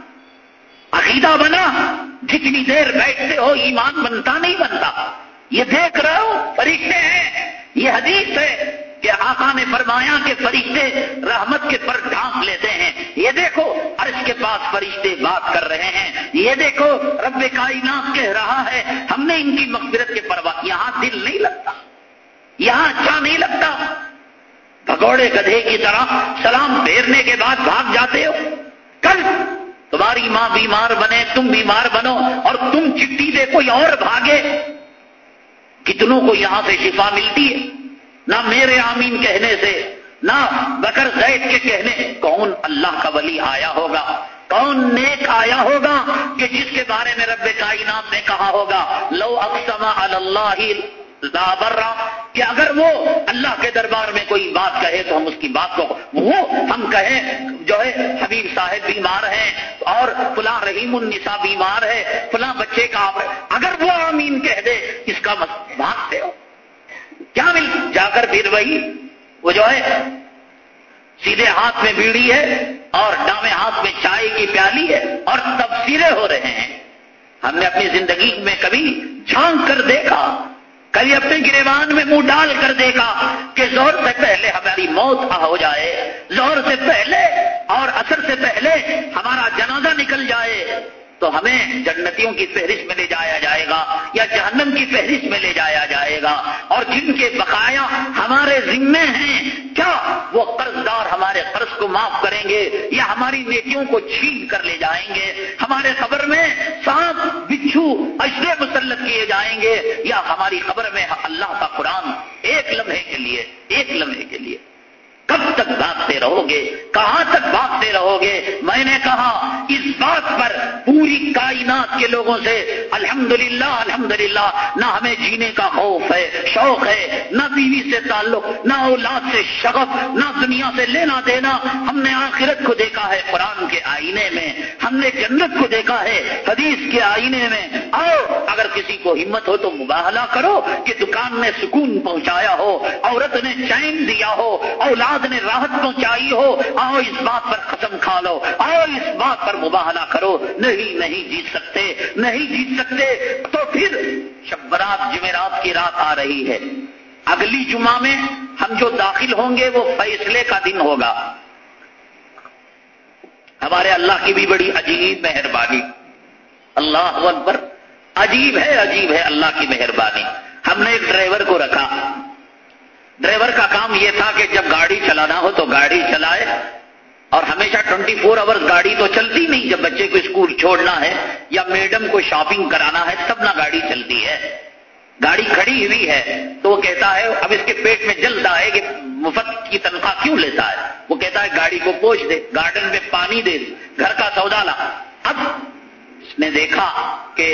Speaker 1: عقیدہ بنا، جتنی دیر بیٹھتے ہو، ایمان بنتا نہیں بنتا۔ یہ دیکھ رہے ہو، فرشتے ہیں۔ یہ حدیث ہے کہ آقا نے فرمایا کہ فرشتے رحمت کے پر ڈھانک لیتے ہیں۔ یہ دیکھو، عرش کے پاس فرشتے بات کر رہے ہیں۔ یہ دیکھو، رب کائنات کہہ رہا ہے، ہم نے ان کی مغفرت کے پرواہ یہاں دل نہیں لگتا۔ یہاں اچھا نہیں لگتا۔ بھگوڑے گدھے کی طرح سلام پھیرنے کے بعد بھاگ جاتے ہو۔ کل تمہاری ماں بیمار بنے، تم بیمار بنو اور تم چٹی دے کوئی اور بھاگے، کتنوں کو یہاں سے شفا ملتی ہے؟ نہ میرے آمین کہنے سے، نہ بکر زید کے کہنے کون اللہ کا ولی آیا ہوگا؟ کون نیک آیا ہوگا کہ جس کے بارے میں رب کائنات نے کہا ہوگا، لو اقسم اللہ برا کہ اگر وہ اللہ کے دربار میں کوئی بات کہے تو ہم اس کی بات کو وہ ہم کہیں جو ہے، حبیب صاحب بیمار ہیں اور فلاں رحیم النساء بیمار ہے، فلاں بچے کا آپ اگر وہ آمین کہہ دے، اس کا بھاگتے ہو۔ کیا مل جا کر پھر وہی وہ جو ہے، سیدھے ہاتھ میں بیڑی ہے اور ڈامے ہاتھ میں چائے کی پیالی ہے اور تبصیرے ہو رہے ہیں۔ ہم نے اپنی زندگی میں کبھی جھانک کر دیکھا کبھی اپنے گریوان میں منہ ڈال کر دے گا کہ زہر سے پہلے ہماری موت ہو جائے، زہر سے پہلے اور اثر سے پہلے ہمارا جنازہ نکل جائے۔ تو ہمیں جنتیوں کی فہرست میں لے جایا جائے گا یا جہنم کی فہرست میں لے جایا جائے گا اور جن کے بقایا ہمارے ذمے ہیں، کیا وہ قرض دار ہمارے قرض کو معاف کریں گے یا ہماری نیکیوں کو چھین کر لے جائیں گے؟ ہمارے قبر میں سانپ بچھو اشرے مسلط کیے جائیں گے یا ہماری قبر میں اللہ کا قرآن ایک لمحے کے لیے، ایک لمحے کے لیے کب تک بھاگتے رہو گے؟ کہاں تک بھاگتے رہو گے؟ میں نے کہا، اس بات پر پوری کائنات کے لوگوں سے الحمدللہ الحمدللہ، نہ ہمیں جینے کا خوف ہے، شوق ہے، نہ بیوی سے تعلق، نہ اولاد سے شغف، نہ دنیا سے لینا دینا۔ ہم نے آخرت کو دیکھا ہے قرآن کے آئینے میں۔ ہم نے جنت کو دیکھا ہے حدیث کے آئینے میں۔ آؤ، اگر کسی کو ہمت ہو تو مباہلہ کرو کہ دکان میں سکون پہنچایا ہو، عورت نے چین دیا ہو، اولاد نے راحت پہنچائی ہو، آؤ اس بات پر قسم کھا لو، آؤ اس بات پر مباہلہ کرو۔ نہیں نہیں جیت سکتے، نہیں جیت سکتے۔ تو پھر شبرات جمعرات کی رات آ رہی ہے۔ اگلی جمعہ میں ہم جو داخل ہوں گے، وہ فیصلے کا دن ہوگا۔ ہمارے اللہ کی بھی بڑی عجیب مہربانی۔ اللہ اکبر، عجیب ہے عجیب ہے اللہ کی مہربانی۔ ہم نے ایک ڈرائیور کو رکھا۔ ڈرائیور کا کام یہ تھا کہ جب گاڑی چلانا ہو تو گاڑی چلائے اور ہمیشہ ٹوینٹی فور آور گاڑی تو چلتی نہیں جب بچے کو اسکول چھوڑنا ہے یا میڈم کو شاپنگ کرانا ہے تب نہ گاڑی چلتی ہے۔ گاڑی کھڑی ہوئی ہے تو وہ کہتا ہے، اب اس کے پیٹ میں جلتا ہے کہ مفت کی تنخواہ کیوں لیتا ہے؟ وہ کہتا ہے، گاڑی کو پوچھ دے، گارڈن میں پانی دے، گھر کا سودا لا۔ اب اس نے دیکھا کہ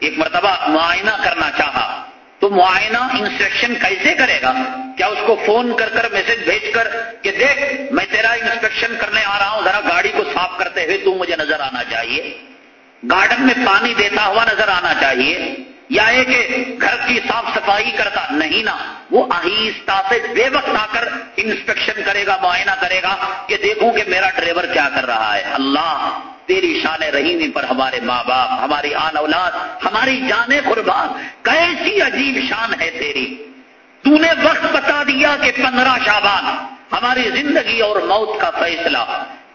Speaker 1: ایک مرتبہ معائنہ کرنا چاہا۔ تو معائنہ انسپیکشن کیسے کرے گا؟ کیا اس کو فون کر کر میسج بھیج کر کہ دیکھ، میں تیرا انسپیکشن کرنے آ رہا ہوں، ذرا گاڑی کو صاف کرتے ہوئے تو مجھے نظر آنا چاہیے۔ گارڈن میں پانی دیتا ہوا نظر آنا چاہیے۔ یا یہ کہ گھر کی صاف صفائی کرتا، نہیں نا۔ وہ آہستہ سے بے وقت آ کر انسپیکشن کرے گا، معائنہ کرے گا کہ دیکھوں کہ میرا ڈرائیور کیا کر رہا ہے۔ اللہ! تیری شان رحیمی پر ہمارے ماں باپ، ہماری آن اولاد، ہماری جانے قربان، کیسی عجیب شان ہے تیری؟ تو نے وقت بتا دیا کہ پندرہ شابان ہماری زندگی اور موت کا فیصلہ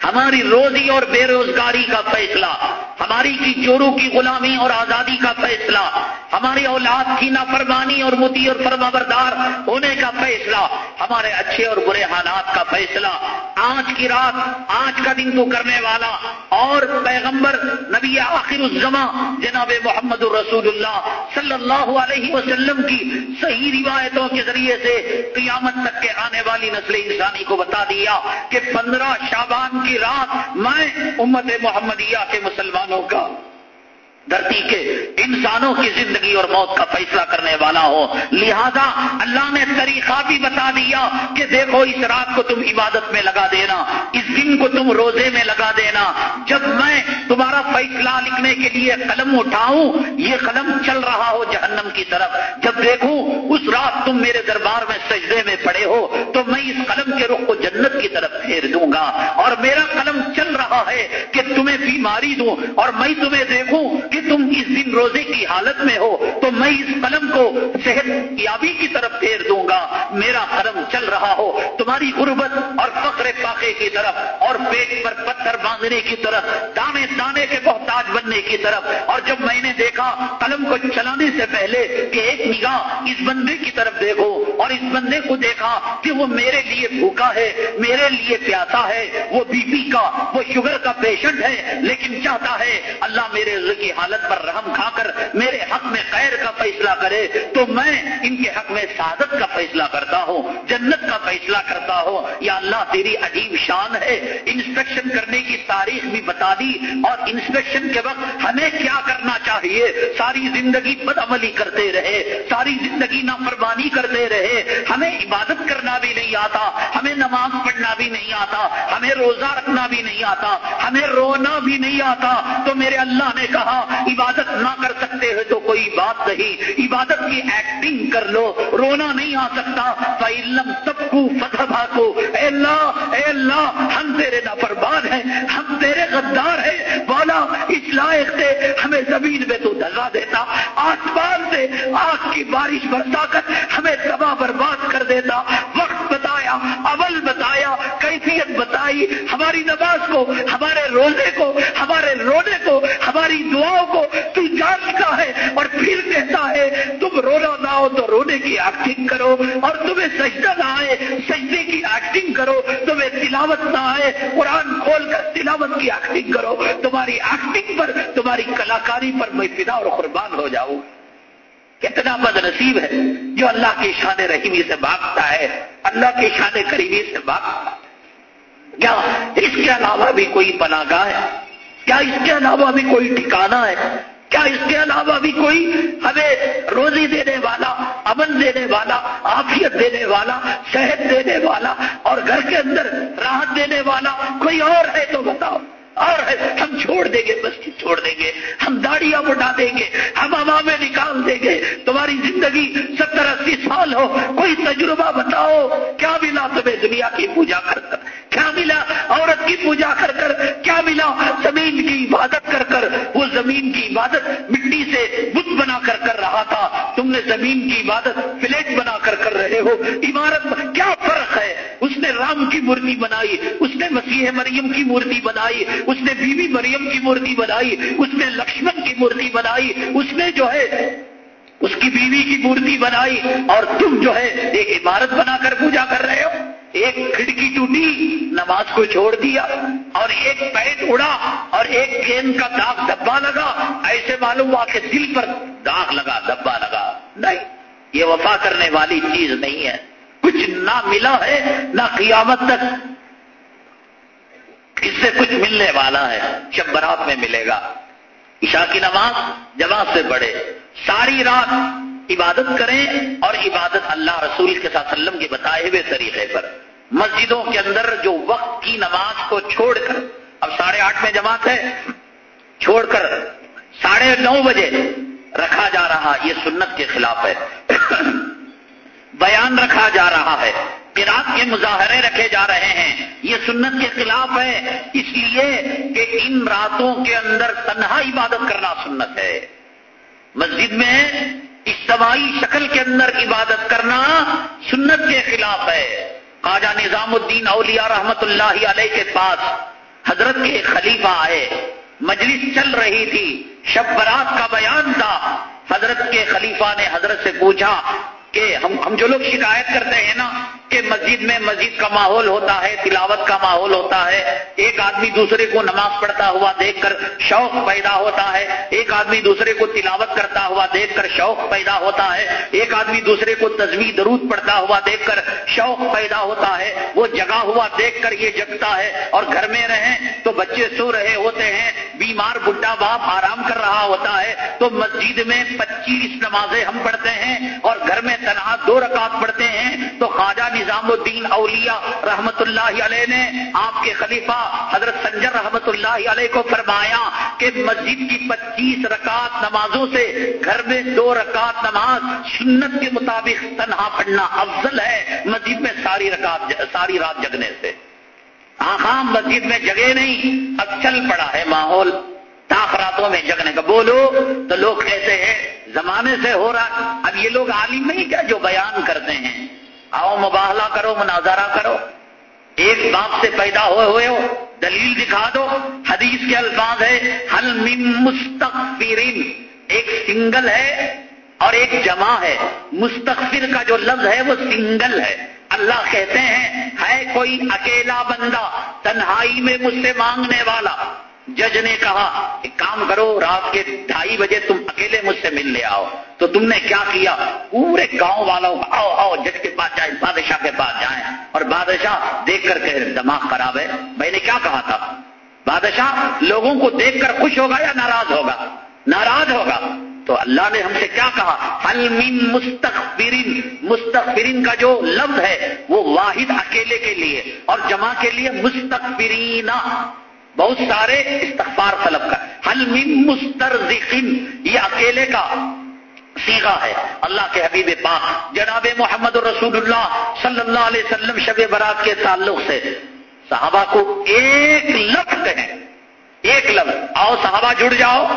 Speaker 1: ہماری روزی اور بے روزگاری کا فیصلہ، ہماری کی چوروں کی غلامی اور آزادی کا فیصلہ، ہماری اولاد کی نافرمانی اور متی اور فرما بردار ہونے کا فیصلہ، ہمارے اچھے اور برے حالات کا فیصلہ۔ آج کی رات، آج کا دن تو کرنے والا اور پیغمبر نبی آخر الزما جناب محمد الرسول اللہ صلی اللہ علیہ وسلم کی صحیح روایتوں کے ذریعے سے قیامت تک کے آنے والی نسل انسانی کو بتا دیا کہ پندرہ شابان کی رات میں امت محمدیہ کے مسلمانوں کا دھرتی کے انسانوں کی زندگی اور موت کا فیصلہ کرنے والا ہو۔ لہذا اللہ نے طریقہ بھی بتا دیا کہ دیکھو اس رات کو تم عبادت میں لگا دینا، اس دن کو تم روزے میں لگا دینا۔ جب میں تمہارا فیصلہ لکھنے کے لیے قلم اٹھاؤں، یہ قلم چل رہا ہو جہنم کی طرف۔ جب دیکھوں اس رات تم میرے دربار میں سجدے میں پڑے ہو، تو میں اس قلم کے رخ کو جنت کی طرف پھیر دوں گا۔ اور میرا قلم چل رہا ہے کہ تمہیں بیماری دوں، اور میں تمہیں دیکھوں کہ تم اس دن روزے کی حالت میں ہو، تو میں اس قلم کو صحت یابی کی طرف پھیر دوں گا۔ میرا قلم چل رہا ہو، تمہاری غربت اور فخر پاکے کی طرف اور پیٹ پر پتھر باندھنے کی طرف، دانے دانے کے محتاج بننے کی طرف۔ اور جب میں نے دیکھا قلم کو چلانے سے پہلے کہ ایک نگاہ اس بندے کی طرف دیکھو اور اس بندے کو دیکھا کہ وہ میرے لیے بھوکا ہے، میرے لیے پیاسا ہے۔ وہ بی پی کا، وہ شوگر کا پیشنٹ ہے، لیکن چاہتا ہے اللہ میرے کی حالت پر رحم کھا کر میرے حق میں خیر کا فیصلہ کرے، تو میں ان کے حق میں سعادت کا فیصلہ کرتا ہوں۔ فیصلہ کرتا ہوں یا اللہ تیری عجیب شان ہے انسپیکشن کرنے کی تاریخ بھی بتا دی، اور انسپیکشن کے وقت ہمیں کیا کرنا چاہیے؟ ساری زندگی بدعملی کرتے رہے، ساری زندگی نافرمانی کرتے رہے، ہمیں عبادت کرنا بھی نہیں آتا، ہمیں نماز پڑھنا بھی نہیں آتا، ہمیں روزہ رکھنا بھی نہیں آتا، ہمیں رونا بھی نہیں آتا۔ تو میرے اللہ نے کہا، عبادت نہ کر سکتے ہو تو کوئی بات نہیں، عبادت کی ایکٹنگ کر لو، رونا نہیں آ سکتا۔ فعلم سب کو فتح کو اے اللہ اے اللہ، ہم تیرے نافرمان ہیں، ہم تیرے غدار ہیں۔ بولا اس لائق سے ہمیں زمین میں تو دگا دیتا، آسمان سے آگ کی بارش برسا کر ہمیں تباہ برباد کر دیتا۔ وقت بتایا، عمل بتایا، کیفیت بتائی۔ ہماری نماز کو، ہمارے روزے کو، ہمارے رونے کو، ہماری دعاؤں کو تو جانتا ہے اور پھر کہتا ہے، تم رونا نہ ہو تو رونے کی ایکٹنگ کرو اور تمہیں سجدہ نہ آئے سجدے کی ایکٹنگ کرو تمہیں تلاوت نہ آئے، قرآن کھول کر تلاوت کی ایکٹنگ کرو۔ تمہاری ایکٹنگ پر، تمہاری کلاکاری پر میں فدا اور قربان ہو جاؤں۔ کتنا بد نصیب ہے جو اللہ کی شان رحیمی سے بھاگتا ہے۔ اللہ کی شان کریمی سے بھاگتا کیا اس کے علاوہ بھی کوئی پناہ گاہ ہے؟ کیا اس کے علاوہ بھی کوئی ٹھکانا ہے؟ کیا اس کے علاوہ بھی کوئی ہمیں روزی دینے والا امن دینے والا آفیت دینے والا، صحت دینے والا اور گھر کے اندر راحت دینے والا کوئی اور ہے تو بتاؤ۔ اور ہم چھوڑ دیں گے، مسجد چھوڑ دیں گے۔ ہم داڑیاں بٹا دیں گے۔ ہم میں نکال دیں گے۔ تمہاری زندگی ستر اسی سال ہو۔ کوئی تجربہ بتاؤ۔ کیا ملا تمہیں دنیا کی پوجا کر کر؟ کیا ملا عورت کی پوجا کر کر؟ کیا ملا زمین کی عبادت کر کر؟ وہ زمین کی عبادت مٹی سے بت بنا کر کر رہا تھا۔ تم نے زمین کی عبادت فلیٹ بنا کر کر رہے ہو۔ عمارت کیا فرق ہے؟ اس نے رام کی مورتی بنائی، اس نے مسیح مریم کی مورتی بنائی اس نے بیوی مریم کی مورتی بنائی، اس نے لکشمن کی مورتی بنائی، اس نے جو ہے اس کی بیوی کی مورتی بنائی اور تم جو ہے ایک عمارت بنا کر پوجا کر رہے ہو۔ ایک کھڑکی ٹوٹی، نماز کو چھوڑ دیا اور ایک پینٹ اڑا اور ایک گیند کا داغ دبا لگا۔ ایسے معلوم ہوا کہ دل پر داغ لگا، دبا لگا۔ نہیں، یہ وفا کرنے والی چیز نہیں ہے۔ کچھ نہ ملا ہے، نہ قیامت تک۔ اس سے کچھ ملنے والا ہے، شب برات میں ملے گا۔ عشاء کی نماز جماعت سے پڑھے ساری رات عبادت کریں اور عبادت اللہ رسول کے ساتھ وسلم کے بتائے ہوئے طریقے پر۔ مسجدوں کے اندر جو وقت کی نماز کو چھوڑ کر، اب ساڑھے آٹھ میں جماعت ہے، چھوڑ کر ساڑھے نو بجے رکھا جا رہا، یہ سنت کے خلاف ہے۔ بیان رکھا جا رہا ہے۔ رات کے مظاہرے رکھے جا رہے ہیں۔ یہ سنت کے خلاف ہے۔ اس لیے کہ ان راتوں کے اندر تنہا عبادت کرنا سنت ہے۔ مسجد میں اجتماعی شکل کے اندر عبادت کرنا سنت کے خلاف ہے۔ خواجہ نظام الدین اولیاء رحمت اللہ علیہ کے پاس حضرت کے خلیفہ آئے۔ مجلس چل رہی تھی۔ شب برات کا بیان تھا۔ حضرت کے خلیفہ نے حضرت سے پوچھا کہ ہم ہم جو لوگ شکایت کرتے ہیں نا کہ مسجد میں مسجد کا ماحول ہوتا ہے، تلاوت کا ماحول ہوتا ہے۔ ایک آدمی دوسرے کو نماز پڑھتا ہوا دیکھ کر شوق پیدا ہوتا ہے۔ ایک آدمی دوسرے کو تلاوت کرتا ہوا دیکھ کر شوق پیدا ہوتا ہے۔ ایک آدمی دوسرے کو تجوی درود پڑھتا ہوا دیکھ کر شوق پیدا ہوتا ہے۔ وہ جگہ ہوا دیکھ کر یہ جگتا ہے۔ اور گھر میں رہیں تو بچے سو رہے ہوتے ہیں۔ بیمار بڈھا باپ آرام کر رہا ہوتا ہے۔ تو مسجد میں پچیس نمازیں ہم پڑھتے ہیں اور گھر میں تنہا دو رکعت پڑھتے ہیں۔ تو خواجہ نظام الدین اولیاء رحمت اللہ علیہ نے آپ کے خلیفہ حضرت سنجر رحمت اللہ علیہ کو فرمایا کہ مسجد کی پچیس رکعت نمازوں سے گھر میں دو رکعت نماز سنت کے مطابق تنہا پڑھنا افضل ہے مسجد میں ساری رکعت ساری رات جگنے سے۔ آخام مسجد میں جگہ نہیں اب چل پڑا ہے ماحول۔ تاخراتوں میں جگنے کا بولو تو لوگ کیسے ہیں، زمانے سے ہو رہا، اب یہ لوگ عالم نہیں کیا جو بیان کرتے ہیں۔ آؤ مباہلہ کرو، مناظرہ کرو۔ ایک باپ سے پیدا ہوئے ہوئے ہو، دلیل دکھا دو۔ حدیث کے الفاظ ہے حل من مستقفرین ایک سنگل ہے اور ایک جمع ہے۔ مستقفر کا جو لفظ ہے، وہ سنگل ہے۔ اللہ کہتے ہیں، ہے کوئی اکیلا بندہ، تنہائی میں مجھ سے مانگنے والا۔ جج نے کہا، ایک کام کرو، رات کے ڈھائی بجے تم اکیلے مجھ سے مل لے آؤ۔ تو تم نے کیا کیا؟ پورے گاؤں والوں آؤ آؤ، جج کے پاس جائیں، بادشاہ کے پاس جائیں۔ اور بادشاہ دیکھ کر کہ دماغ خراب ہے۔ میں نے کیا کہا تھا؟ بادشاہ، لوگوں کو دیکھ کر خوش ہوگا یا ناراض ہوگا؟ ناراض ہوگا۔ تو اللہ نے ہم سے کیا کہا؟ المین مستقبرین مستقبرین کا جو لفظ ہے، وہ واحد اکیلے کے لیے اور جمع کے لیے مستقبرین بہت سارے استغفار طلب کر۔ حل من مسترزقین یہ اکیلے کا سیگا ہے۔ اللہ کے حبیب پاک، جناب محمد رسول اللہ صلی اللہ علیہ وسلم شب برات کے تعلق سے صحابہ کو ایک لفظ کہیں۔ ایک لفظ۔ آؤ صحابہ جڑ جاؤ۔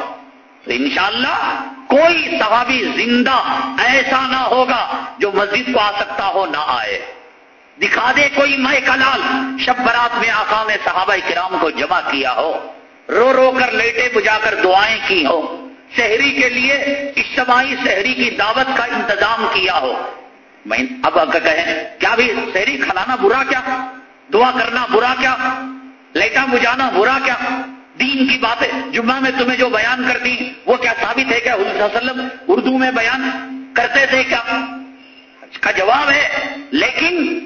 Speaker 1: تو انشاءاللہ کوئی صحابی زندہ ایسا نہ ہوگا جو مسجد کو آ سکتا ہو، نہ آئے۔ دکھا دے کوئی ماہ کلال۔ شب برات میں آقا نے صحابہ کرام کو جمع کیا ہو۔ رو رو کر لیٹے بجا کر دعائیں کی ہو۔ شہری کے لیے اجتماعی شہری کی دعوت کا انتظام کیا ہو۔ میں اب کہیں، کیا بھی شہری کھلانا برا کیا؟ دعا کرنا برا کیا؟ لیٹا بجانا برا کیا؟ دین کی باتیں۔ جمعہ میں تمہیں جو بیان کرتی وہ کیا ثابت ہے کیا؟ حضور صلی اللہ علیہ وسلم اردو میں بیان کرتے تھے کیا؟ اس کا جواب ہے، لیکن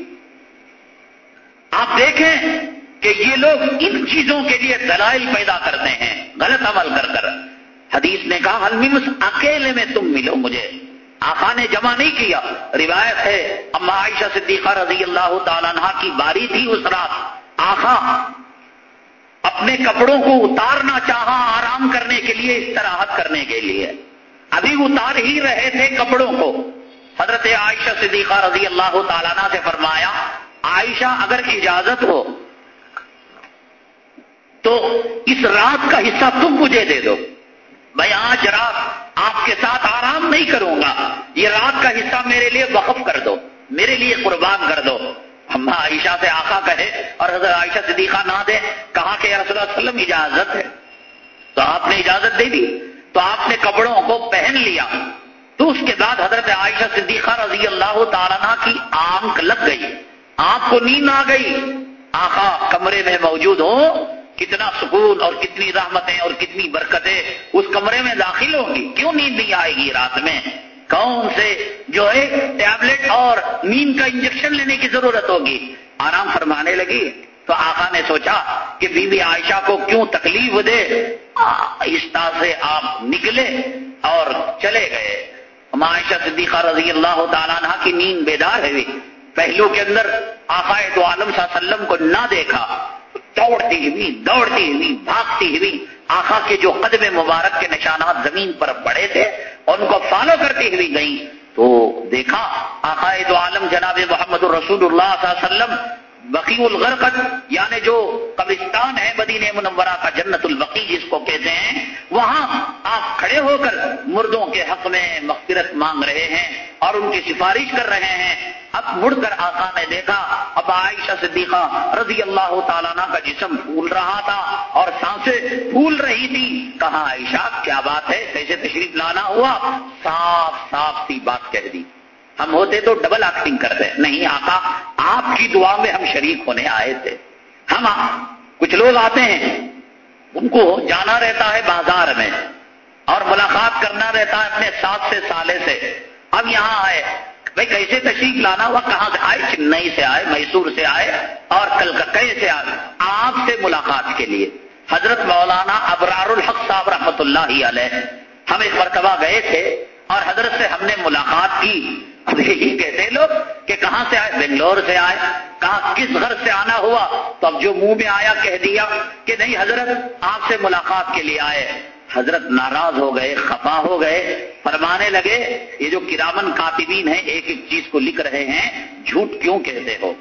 Speaker 1: آپ دیکھیں کہ یہ لوگ ان چیزوں کے لیے دلائل پیدا کرتے ہیں، غلط عمل کر کر۔ حدیث نے کہا حلمس اکیلے میں تم ملو مجھے۔ آقا نے جمع نہیں کیا۔ روایت ہے، اما عائشہ صدیقہ رضی اللہ تعالیٰ عنہ کی باری تھی اس رات۔ آقا اپنے کپڑوں کو اتارنا چاہا آرام کرنے کے لیے، استراحت کرنے کے لیے۔ ابھی اتار ہی رہے تھے کپڑوں کو۔ حضرت عائشہ صدیقہ رضی اللہ تعالیٰ عنہ سے فرمایا عائشہ اگر اجازت ہو تو اس رات کا حصہ تم مجھے دے دو۔ میں آج رات آپ کے ساتھ آرام نہیں کروں گا۔ یہ رات کا حصہ میرے لیے وقف کر دو، میرے لیے قربان کر دو۔ ہم عائشہ سے آقا کہے اور حضرت عائشہ صدیقہ نہ دے، کہا کہ رسول اللہ علیہ وسلم اجازت ہے۔ تو آپ نے اجازت دے دی۔ تو آپ نے کپڑوں کو پہن لیا۔ تو اس کے بعد حضرت عائشہ صدیقہ رضی اللہ تعالیٰ کی آنکھ لگ گئی۔ آپ کو نیند آ گئی۔ آقا کمرے میں موجود ہو کتنا سکون اور کتنی رحمتیں اور کتنی برکتیں اس کمرے میں داخل ہوں گی۔ کیوں نیند نہیں آئے گی رات میں؟ کون سے جو ہے ٹیبلٹ اور نیند کا انجیکشن لینے کی ضرورت ہوگی؟ آرام فرمانے لگی۔ تو آقا نے سوچا کہ بی بی عائشہ کو کیوں تکلیف دے؟ آہستہ سے آپ نکلے اور چلے گئے۔ عائشہ صدیقہ رضی اللہ تعالیٰ عنہ کی نیند بیدار ہے پہلو کے اندر آقا تو عالم صلی اللہ علیہ وسلم کو نہ دیکھا، دوڑتی ہوئی دوڑتی ہوئی، بھاگتی ہوئی آقا کے جو قدم مبارک کے نشانات زمین پر بڑے تھے، ان کو فالو کرتی ہوئی گئی تو دیکھا، آقا تو عالم جناب محمد الرسول اللہ صلی اللہ علیہ وسلم وقی الغرقت یعنی جو قبرستان ہے مدین منورہ کا جنت الوقی جس کو کہتے ہیں، وہاں آپ کھڑے ہو کر مردوں کے حق میں مغفرت مانگ رہے ہیں اور ان کی سفارش کر رہے ہیں۔ اب مڑ کر آقا نے دیکھا، اب عائشہ صدیقہ رضی اللہ تعالیٰ کا جسم پھول رہا تھا اور سانسیں پھول رہی تھی۔ کہاں عائشہ، کیا بات ہے؟ کیسے تشریف لانا ہوا؟ صاف صاف سی بات کہہ دی۔ ہم ہوتے تو ڈبل ایکٹنگ کرتے نہیں آقا، آپ کی دعا میں ہم شریک ہونے آئے تھے۔ ہم کچھ لوگ آتے ہیں، ان کو جانا رہتا ہے بازار میں اور ملاقات کرنا رہتا ہے اپنے ساتھ سے، سالے سے۔ اب یہاں آئے۔ بھائی، کیسے تشریف لانا ہوا؟ کہاں سے آئے؟ چنئی سے آئے، میسور سے آئے اور کلکتہ سے آئے۔ آپ سے ملاقات کے لیے۔ حضرت مولانا ابرار الحق صاحب رحمت اللہ علیہ ہم ایک مرتبہ گئے تھے۔ اور حضرت سے ہم نے ملاقات کی۔ اب یہی کہتے لوگ کہ کہاں سے آئے؟ بنگلور سے آئے۔ کہاں کس گھر سے آنا ہوا؟ تو اب جو منہ میں آیا کہہ دیا کہ نہیں حضرت، آپ سے ملاقات کے لیے آئے۔ حضرت ناراض ہو گئے، خفا ہو گئے۔ فرمانے لگے، یہ جو کرامن کاتبین ہیں، ایک ایک چیز کو لکھ رہے ہیں۔ جھوٹ کیوں کہتے ہو؟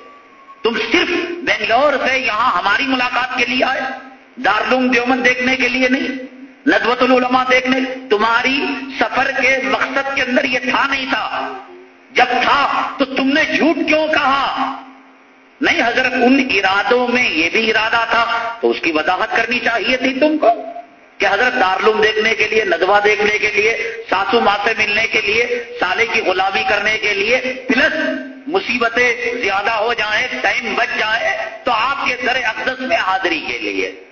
Speaker 1: تم صرف بنگلور سے یہاں ہماری ملاقات کے لیے آئے؟ دارلوم دیومن دیکھنے کے لیے نہیں؟ ندوت العلماء دیکھنے تمہاری سفر کے مقصد کے اندر یہ تھا نہیں تھا۔ جب تھا تو تم نے جھوٹ کیوں کہا؟ نہیں حضرت، ان ارادوں میں یہ بھی ارادہ تھا، تو اس کی وضاحت کرنی چاہیے تھی تم کو کہ حضرت دارلوم دیکھنے کے لیے ندوا دیکھنے کے لیے، ساسو ماں سے ملنے کے لیے، سالے کی غلامی کرنے کے لیے، پلس مصیبتیں زیادہ ہو جائیں، ٹائم بچ جائے، تو آپ کے در اقدس میں حاضری کے لیے۔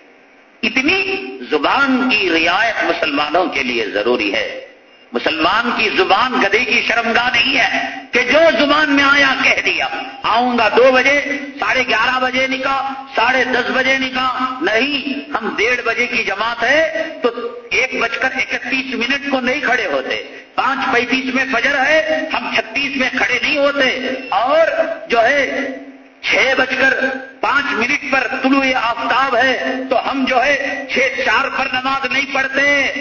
Speaker 1: اتنی زبان کی رعایت مسلمانوں کے لیے ضروری ہے۔ مسلمان کی زبان گدے کی شرمگاہ نہیں ہے کہ جو زبان میں آیا کہہ دیا۔ آؤں گا دو بجے، ساڑھے گیارہ بجے نکاح ساڑھے دس بجے نکاح نہیں، ہم ڈیڑھ بجے کی جماعت ہے، تو ایک بج کر اکتیس منٹ کو نہیں کھڑے ہوتے۔ پانچ پینتیس میں فجر ہے، ہم چھتیس میں کھڑے نہیں ہوتے۔ اور جو ہے چھ بج کر پانچ منٹ پر طلوع آفتاب ہے، تو ہم جو ہے چھ چار پر نماز نہیں پڑھتے۔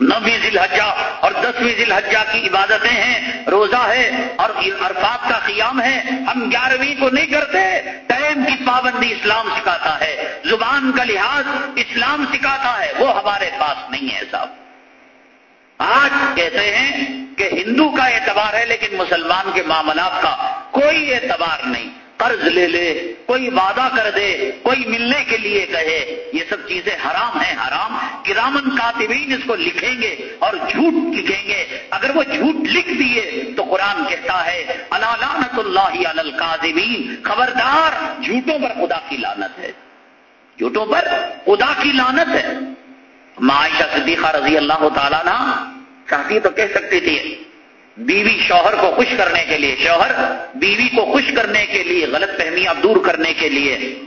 Speaker 1: نویں ذی الحجہ اور دسویں ذی الحجہ کی عبادتیں ہیں، روزہ ہے اور عرفات کا قیام ہے۔ ہم گیارہویں کو نہیں کرتے، ٹائم کی پابندی اسلام سکھاتا ہے۔ زبان کا لحاظ اسلام سکھاتا ہے، وہ ہمارے پاس نہیں ہے صاحب۔ آج کہتے ہیں کہ ہندو کا اعتبار ہے، لیکن مسلمان کے معاملات کا کوئی اعتبار نہیں۔ قرض لے لے، کوئی وعدہ کر دے، کوئی ملنے کے لیے کہے، یہ سب چیزیں حرام ہیں، حرام۔ کرامن کاتبین اس کو لکھیں گے اور جھوٹ لکھیں گے۔ اگر وہ جھوٹ لکھ دیے تو قرآن کہتا ہے اللہ لعنت اللہ القاذبین خبردار، جھوٹوں پر خدا کی لانت ہے۔ جھوٹوں پر خدا کی لانت ہے۔ معاشہ صدیقہ رضی اللہ تعالیٰ نا چاہتی تو کہہ سکتی تھی بیوی شوہر کو خوش کرنے کے لیے، شوہر بیوی کو خوش کرنے کے لیے، غلط فہمیاں دور کرنے کے لیے۔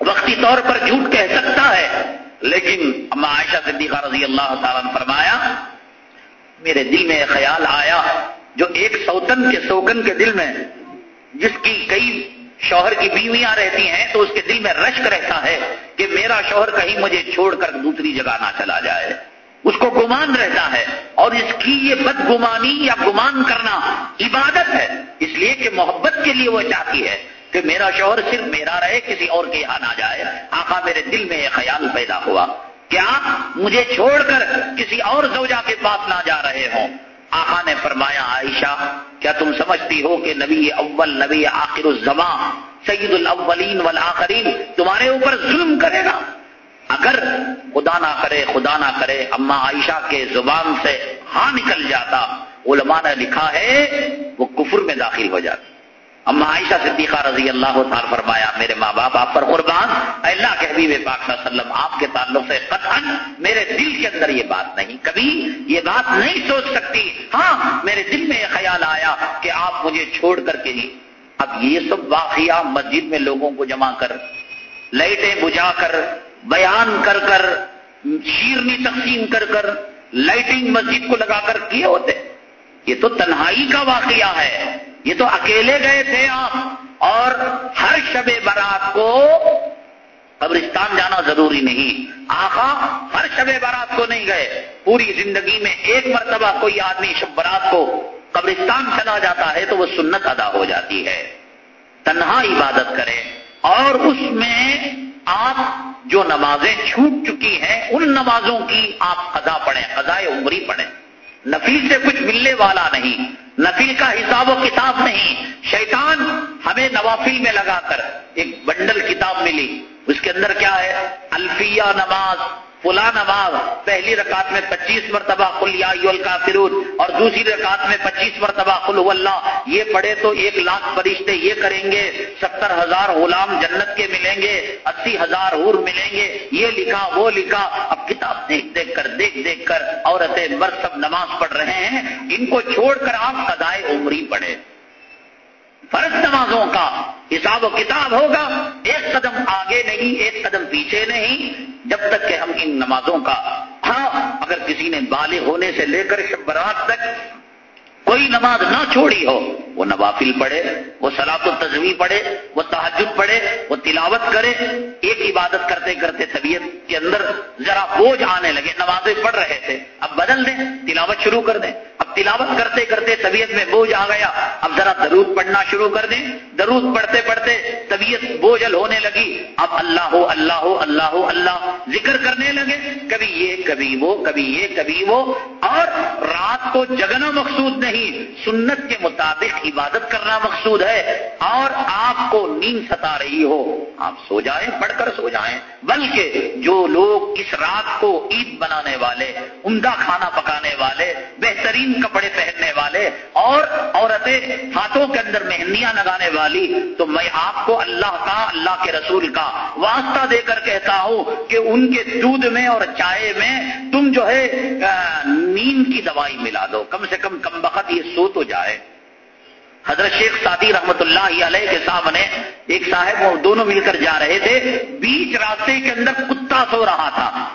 Speaker 1: وقتی طور پر جھوٹ کہہ سکتا ہے، لیکن عائشہ صدیقہ رضی اللہ تعالیٰ نے فرمایا، میرے دل میں خیال آیا جو ایک سوتن کے، سوکن کے دل میں، جس کی کئی شوہر کی بیویاں رہتی ہیں، تو اس کے دل میں رشک رہتا ہے کہ میرا شوہر کہیں مجھے چھوڑ کر دوسری جگہ نہ چلا جائے۔ اس کو گمان رہتا ہے اور اس کی یہ بدگمانی یا گمان کرنا عبادت ہے۔ اس لیے کہ محبت کے لیے وہ چاہتی ہے کہ میرا شوہر صرف میرا رہے، کسی اور کے یہاں نہ جائے۔ آقا میرے دل میں یہ خیال پیدا ہوا کیا مجھے چھوڑ کر کسی اور زوجہ کے پاس نہ جا رہے ہوں۔ آقا نے فرمایا، عائشہ، کیا تم سمجھتی ہو کہ نبی اول، نبی آخر الزما سید الاولین والآخرین تمہارے اوپر ظلم کرے گا؟ اگر خدا نہ کرے، خدا نہ کرے، اما عائشہ کے زبان سے ہاں نکل جاتا، علماء نے لکھا ہے، وہ کفر میں داخل ہو جاتا۔ اما عائشہ صدیقہ رضی اللہ تعالی فرمایا، میرے ماں باپ، آپ پر قربان اللہ کے حبیب پاک صلی اللہ علیہ وسلم، آپ کے تعلق سے قطعا میرے دل کے اندر یہ بات نہیں، کبھی یہ بات نہیں سوچ سکتی۔ ہاں میرے دل میں یہ خیال آیا کہ آپ مجھے چھوڑ کر کے جی۔ اب یہ سب واقعہ مسجد میں لوگوں کو جمع کر، لائٹیں بجھا کر بیان کر کر، شیرنی تقسیم کر کر لائٹنگ مسجد کو لگا کر کیے ہوتے۔ یہ تو تنہائی کا واقعہ ہے۔ یہ تو اکیلے گئے تھے آپ۔ اور ہر شب برات کو قبرستان جانا ضروری نہیں۔ آخا ہر شب برات کو نہیں گئے۔ پوری زندگی میں ایک مرتبہ کوئی آدمی شب برات کو قبرستان چلا جاتا ہے تو وہ سنت ادا ہو جاتی ہے۔ تنہا عبادت کرے اور اس میں آپ جو نمازیں چھوٹ چکی ہیں، ان نمازوں کی آپ قضا پڑھیں قضاء عمری پڑھیں۔ نفیل سے کچھ ملنے والا نہیں، نفیل کا حساب و کتاب نہیں۔ شیطان ہمیں نوافل میں لگا کر ایک بنڈل کتاب ملی۔ اس کے اندر کیا ہے؟ الفیہ نماز۔ فلا نماز پہلی رکعت میں پچیس مرتبہ یا الکافرون، اور دوسری رکعت میں پچیس مرتبہ کل اللہ۔ یہ پڑھے تو ایک لاکھ فرشتے یہ کریں گے، ستر ہزار غلام جنت کے ملیں گے، اسی ہزار ہور ملیں گے۔ یہ لکھا، وہ لکھا۔ اب کتاب دیکھ دیکھ کر، دیکھ دیکھ کر، عورتیں مرد سب نماز پڑھ رہے ہیں۔ ان کو چھوڑ کر آپ سدائے عمری پڑھے فرض نمازوں کا حساب و کتاب ہوگا۔ ایک قدم آگے نہیں، ایک قدم پیچھے نہیں۔ جب تک کہ ہم ان نمازوں کا ہاں اگر کسی نے بالغ ہونے سے لے کر شب برات تک کوئی نماز نہ چھوڑی ہو، وہ نوافل پڑھے، وہ سلاط و تجوی پڑھے، وہ تحجد پڑھے، وہ تلاوت کرے، ایک عبادت کرتے کرتے طبیعت کے اندر ذرا بوجھ آنے لگے، نمازیں پڑھ رہے تھے۔ اب بدل دیں، تلاوت شروع کر دیں۔ تلاوت کرتے کرتے طبیعت میں بوجھ آ گیا۔ اب ذرا درود پڑھنا شروع کر دیں۔ درود پڑھتے پڑھتے طبیعت بوجھل ہونے لگی۔ اب اللہ ہو اللہ ہو اللہ ہو، اللہ ذکر کرنے لگے۔ کبھی یہ، کبھی وہ، کبھی یہ، کبھی وہ۔ اور رات کو جگنا مقصود نہیں، سنت کے مطابق عبادت کرنا مقصود ہے۔ اور آپ کو نیند ستا رہی ہو۔ آپ سو جائیں، پڑھ کر سو جائیں۔ بلکہ جو لوگ اس رات کو عید بنانے والے، عمدہ کھانا پکانے والے، بہترین کپڑے پہننے والے اور عورتیں ہاتھوں کے اندر مہندیاں لگانے والی، تو میں آپ کو اللہ کا، اللہ کے رسول کا واسطہ دے کر کہتا ہوں کہ ان کے دودھ میں اور چائے میں تم جو ہے نیند کی دوائی ملا دو۔ کم سے کم کم وقت یہ سو تو جائے۔ حضرت شیخ سادی رحمت اللہ علیہ کے سامنے ایک صاحب وہ دونوں مل کر جا رہے تھے، بیچ راستے کے اندر کتا سو رہا تھا۔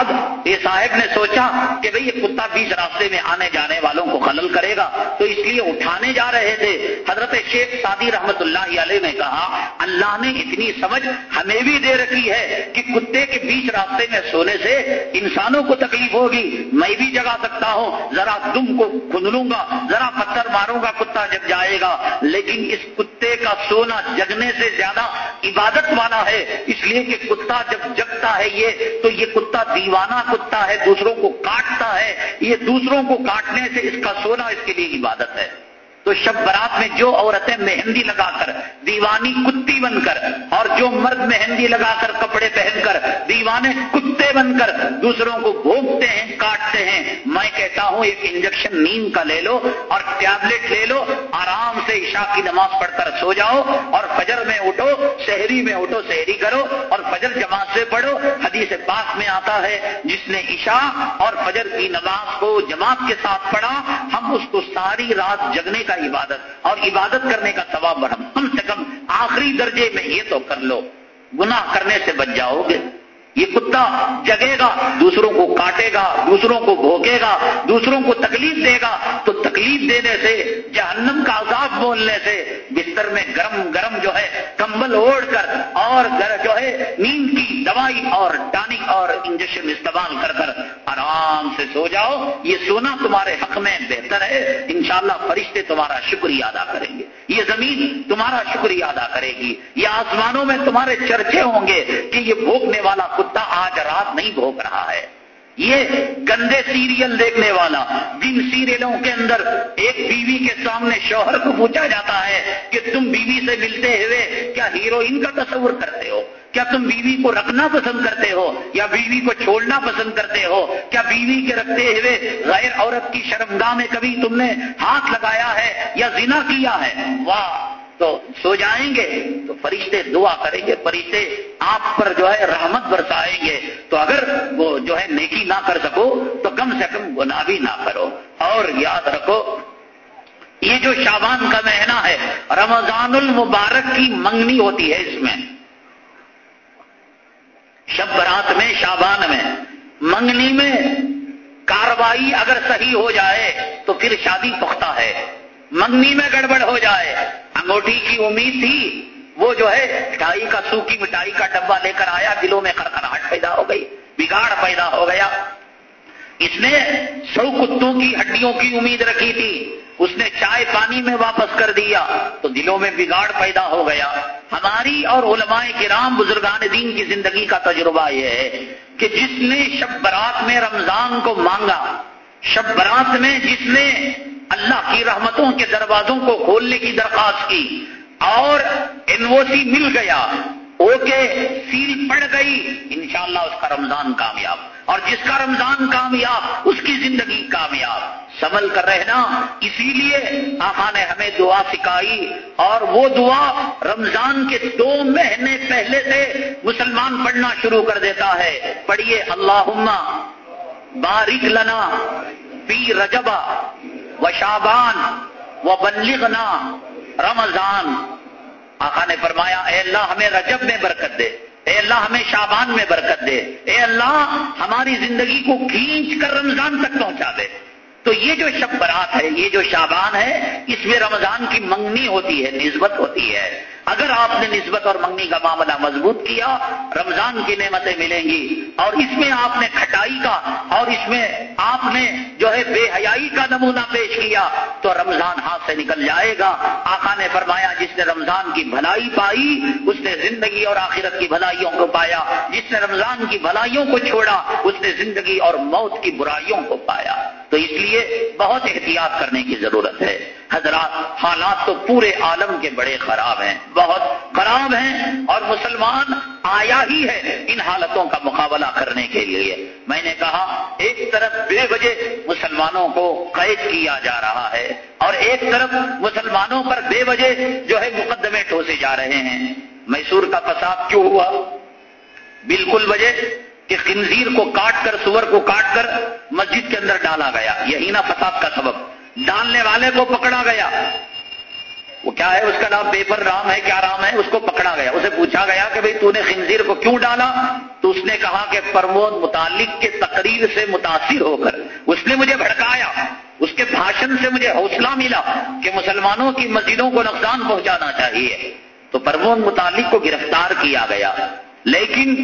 Speaker 1: اب یہ صاحب نے سوچا کہ بھئی یہ کتا بیچ راستے میں آنے جانے والوں کو خلل کرے گا، تو اس لیے اٹھانے جا رہے تھے۔ حضرت شیخ سادی رحمت اللہ علیہ نے کہا، اللہ نے اتنی سمجھ ہمیں بھی دے رکھی ہے کہ کتے کے بیچ راستے میں سونے سے انسانوں کو تکلیف ہوگی۔ میں بھی جگا سکتا ہوں، ذرا تم کو کھندلوں گا، ذرا پتھر ماروں گا کتا جب جائے گا۔ لیکن اس کتے کا سونا جگنے سے زیادہ عبادت والا ہے، اس لیے کہ کتا جب جگتا ہے یہ، تو یہ کتا دیوانہ کتا ہے، دوسروں کو کاٹتا ہے۔ یہ دوسروں کو کاٹنے سے اس کا سونا اس کے لیے عبادت ہے۔ تو شب برات میں جو عورتیں مہندی لگا کر، دیوانی کتی بن کر، اور جو مرد مہندی لگا کر کپڑے پہن کر، دیوانے کتے بن کر دوسروں کو بھوکتے ہیں، کاٹتے ہیں۔ میں کہتا ہوں، ایک انجیکشن نیند کا لے لو اور ٹیبلٹ لے لو، آرام سے عشاء کی نماز پڑھ کر سو جاؤ اور فجر میں اٹھو، شہری میں اٹھو، شہری کرو اور فجر جماعت سے پڑھو۔ حدیث پاک میں آتا ہے، جس نے عشاء اور فجر کی نماز کو جماعت کے ساتھ پڑھا، ہم اس کو ساری رات جگنے کا عبادت اور عبادت کرنے کا ثواب برہم کم سے کم آخری درجے میں یہ تو کر لو۔ گناہ کرنے سے بچ جاؤ گے۔ یہ کتا جگے گا، دوسروں کو کاٹے گا، دوسروں کو بھوکے گا، دوسروں کو تکلیف دے گا، تو تکلیف دینے سے، جہنم کا عذاب بولنے سے بستر میں گرم گرم جو ہے، کمبل اوڑھ کر اور جو ہے، نیند کی دوائی اور ٹانک اور انجیکشن استعمال کر کر آرام سے سو جاؤ۔ یہ سونا تمہارے حق میں بہتر ہے۔ انشاءاللہ فرشتے تمہارا شکریہ ادا کریں گے۔ یہ زمین تمہارا شکریہ ادا کرے گی۔ یہ آسمانوں میں تمہارے چرچے ہوں گے کہ یہ بھوکنے والا کتا آج رات نہیں بھوک رہا ہے۔ یہ گندے سیریل دیکھنے والا جن سیریلوں کے اندر ایک بیوی کے سامنے شوہر کو پوچھا جاتا ہے کہ تم بیوی سے ملتے ہوئے کیا ہیروئن کا تصور کرتے ہو؟ کیا تم بیوی کو رکھنا پسند کرتے ہو؟ یا بیوی کو چھوڑنا پسند کرتے ہو؟ کیا بیوی کے رکھتے ہوئے غیر عورت کی شرمگاہ میں کبھی تم نے ہاتھ لگایا ہے یا زنا کیا ہے؟ واہ! تو سو جائیں گے، تو فرشتے دعا کریں گے، فرشتے آپ پر جو ہے رحمت برسائیں گے۔ تو اگر وہ جو ہے نیکی نہ کر سکو، تو کم سے کم گناہ بھی نہ کرو۔ اور یاد رکھو، یہ جو شابان کا مہینہ ہے، رمضان المبارک کی منگنی ہوتی ہے اس میں۔ شب برات میں شابان میں۔ منگنی میں کاروائی اگر صحیح ہو جائے، تو پھر شادی پختہ ہے۔ منگنی میں گڑبڑ ہو جائے۔ انگوٹھی کی امید تھی۔ وہ جو ہے مٹھائی کا سوکھی مٹھائی کا ڈبا لے کر آیا، دلوں میں کرکراہٹ پیدا ہو گئی، بگاڑ پیدا ہو گیا۔ اس نے سو کتوں کی ہڈیوں کی امید رکھی تھی۔ اس نے چائے پانی میں واپس کر دیا، تو دلوں میں بگاڑ پیدا ہو گیا۔ ہماری اور علماء کرام بزرگان دین کی زندگی کا تجربہ یہ ہے کہ جس نے شب برات میں رمضان کو مانگا، شب برات میں جس نے اللہ کی رحمتوں کے دروازوں کو کھولنے کی درخواست کی اور این او سی مل گیا اوکے سیل پڑ گئی، انشاءاللہ اس کا رمضان کامیاب۔ اور جس کا رمضان کامیاب، اس کی زندگی کامیاب۔ سنبھل کر رہنا، اسی لیے آقا نے ہمیں دعا سکھائی اور وہ دعا رمضان کے دو مہینے پہلے سے مسلمان پڑھنا شروع کر دیتا ہے۔ پڑھیے اللہ باریک لنا پی رجبا و شابان و بلغنا رمضان۔ آقا نے فرمایا، اے اللہ ہمیں رجب میں برکت دے، اے اللہ ہمیں شابان میں برکت دے، اے اللہ ہماری زندگی کو کھینچ کر رمضان تک پہنچا دے۔ تو یہ جو شب برات ہے، یہ جو شابان ہے، اس میں رمضان کی منگنی ہوتی ہے، نسبت ہوتی ہے۔ اگر آپ نے نسبت اور منگنی کا معاملہ مضبوط کیا، رمضان کی نعمتیں ملیں گی، اور اس میں آپ نے کھٹائی کا، اور اس میں آپ نے جو ہے بے حیائی کا نمونہ پیش کیا، تو رمضان ہاتھ سے نکل جائے گا۔ آقا نے فرمایا، جس نے رمضان کی بھلائی پائی، اس نے زندگی اور آخرت کی بھلائیوں کو پایا۔ جس نے رمضان کی بھلائیوں کو چھوڑا، اس نے زندگی اور موت کی برائیوں کو پایا۔ تو اس لیے بہت احتیاط کرنے کی ضرورت ہے۔ حضرات، حالات تو پورے عالم کے بڑے خراب ہیں، بہت خراب ہیں اور مسلمان آیا ہی ہے ان حالتوں کا مقابلہ کرنے کے لیے۔ میں نے کہا، ایک طرف بے وجہ مسلمانوں کو قید کیا جا رہا ہے اور ایک طرف مسلمانوں پر بے وجہ جو ہے مقدمے ٹھوسے جا رہے ہیں۔ میسور کا فساد کیوں ہوا؟ بالکل وجہ کہ خنزیر کو کاٹ کر، سور کو کاٹ کر مسجد کے اندر ڈالا گیا۔ یہی نا فساد کا سبب۔ ڈالنے والے کو پکڑا گیا۔ وہ کیا ہے؟ اس کا نام پیپر رام ہے، کیا رام ہے؟ اس کو پکڑا گیا۔ اسے پوچھا گیا کہ بھئی تو نے خنزیر کو کیوں ڈالا؟ تو اس نے کہا کہ پرمود متعلق کے تقریر سے متاثر ہو کر اس نے مجھے بھڑکایا۔ اس کے بھاشن سے مجھے حوصلہ ملا کہ مسلمانوں کی مسجدوں کو نقصان پہنچانا چاہیے۔ تو پرمود متعلق کو گرفتار کیا گیا۔ لیکن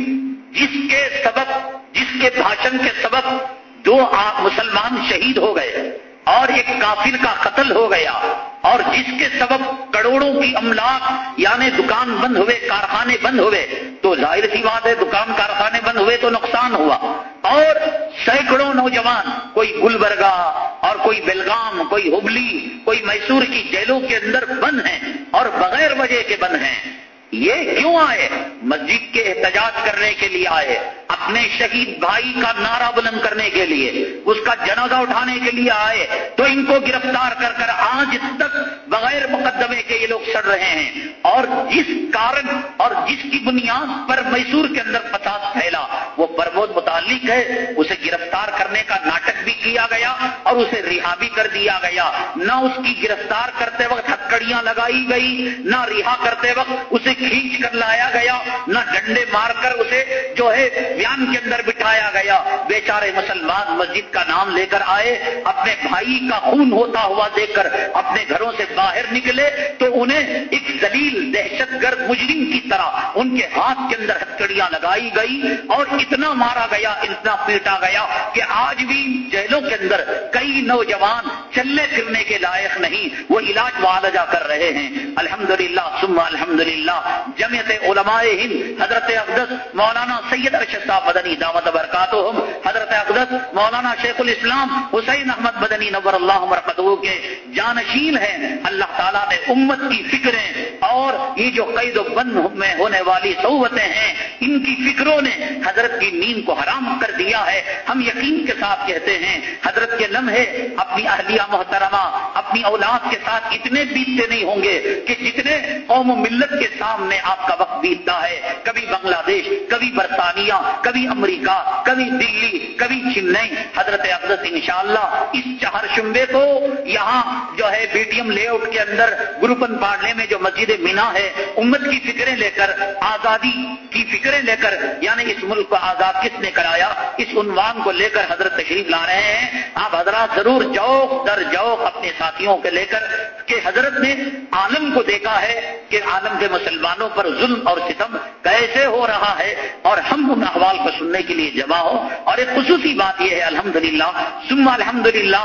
Speaker 1: جس کے سبب، جس کے بھاشن کے سبب دو مسلمان شہید ہو گئے۔ اور ایک کافر کا قتل ہو گیا اور جس کے سبب کروڑوں کی املاک یعنی دکان بند ہوئے، کارخانے بند ہوئے، تو ظاہر سی بات ہے دکان، کارخانے بند ہوئے تو نقصان ہوا۔ اور سینکڑوں نوجوان، کوئی گلبرگہ اور کوئی بلغام، کوئی ہبلی، کوئی میسور کی جیلوں کے اندر بند ہیں اور بغیر وجہ کے بند ہیں۔ یہ کیوں آئے؟ مسجد کے احتجاج کرنے کے لیے آئے، اپنے شہید بھائی کا نعرہ بلند کرنے کے لیے، اس کا جنازہ اٹھانے کے لیے آئے، تو ان کو گرفتار کر کر آج تک بغیر مقدمے کے یہ لوگ سڑ رہے ہیں۔ اور جس کارن اور جس کی بنیاد پر میسور کے اندر فساد پھیلا، وہ پرمود متعلق ہے، اسے گرفتار کرنے کا ناٹک بھی کیا گیا اور اسے رہا بھی کر دیا گیا۔ نہ اس کی گرفتار کرتے وقت ہتکڑیاں لگائی گئی، نہ رہا کرتے وقت اسے کھینچ کر لایا گیا، نہ ڈنڈے مار کر اسے جو ہے بیان کے اندر بٹھایا گیا۔ بیچارے مسلمان مسجد کا نام لے کر آئے، اپنے بھائی کا خون ہوتا ہوا دیکھ کر اپنے گھروں سے باہر نکلے تو انہیں ایک دلیل دہشت گرد مجرم کی طرح ان کے ہاتھ کے اندر ہتکڑیاں لگائی گئی اور اتنا مارا گیا، اتنا پیٹا گیا کہ آج بھی جیلوں کے اندر کئی نوجوان چلنے پھرنے کے لائق نہیں، وہ علاج معالجہ کر رہے ہیں۔ الحمدللہ، ثم الحمدللہ جمعیت علماء ہند، حضرت اقدس مولانا سید ارشد صاحب مدنی دعوت برکاتہم، حضرت اقدس مولانا شیخ الاسلام حسین احمد مدنی نور اللہ مرکزوں کے جانشین ہیں۔ اللہ تعالیٰ نے امت کی فکریں اور یہ جو قید و بند میں ہونے والی صحبتیں ہیں، ان کی فکروں نے حضرت کی نیند کو حرام کر دیا ہے۔ ہم یقین کے ساتھ کہتے ہیں، حضرت کے لمحے اپنی اہلیہ محترمہ، اپنی اولاد کے ساتھ اتنے بیتتے نہیں ہوں گے کہ جتنے قوم و ملت کے ساتھ سامنے آپ کا وقت بیتتا ہے۔ کبھی بنگلہ دیش، کبھی برطانیہ، کبھی امریکہ، کبھی دلی، کبھی چنئی۔ حضرت اقدس انشاءاللہ اس چہر شمبے کو یہاں جو ہے B T M layout کے اندر گروپن پاڑنے میں جو مسجد مینا ہے، امت کی فکریں لے کر، آزادی کی فکریں لے کر یعنی اس ملک کو آزاد کس نے کرایا؟ اس عنوان کو لے کر حضرت تشریف لا رہے ہیں۔ آپ حضرات ضرور جوک در جوک اپنے ساتھیوں کے لے کر کہ حضرت نے عالم کو دیکھا ہے کہ عالم کے مسلمان مسلمانوں پر ظلم اور ستم کیسے ہو رہا ہے اور ہم ان احوال کو سننے کے لیے جمع ہو اور ایک خصوصی بات یہ ہے، الحمدللہ للہ الحمدللہ،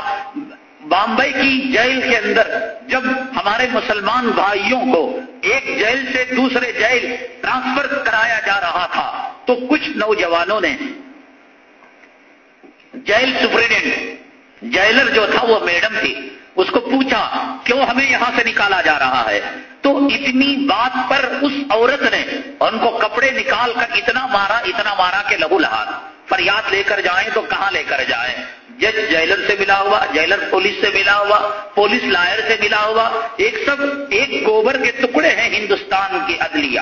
Speaker 1: بامبئی کی جیل کے اندر جب ہمارے مسلمان بھائیوں کو ایک جیل سے دوسرے جیل ٹرانسفر کرایا جا رہا تھا، تو کچھ نوجوانوں نے جیل سپرنٹینڈنٹ جیلر جو تھا وہ میڈم تھی، اس کو پوچھا، کیوں ہمیں یہاں سے نکالا جا رہا ہے؟ تو اتنی بات پر اس عورت نے ان کو کپڑے نکال کر اتنا مارا اتنا مارا کہ لہو لہا۔ فریاد لے کر جائیں تو کہاں لے کر جائیں؟ جج جیلر سے ملا ہوا، جیلر پولیس سے ملا ہوا، پولیس لائر سے ملا ہوا۔ ایک سب، ایک گوبر کے ٹکڑے ہیں ہندوستان کی عدلیہ۔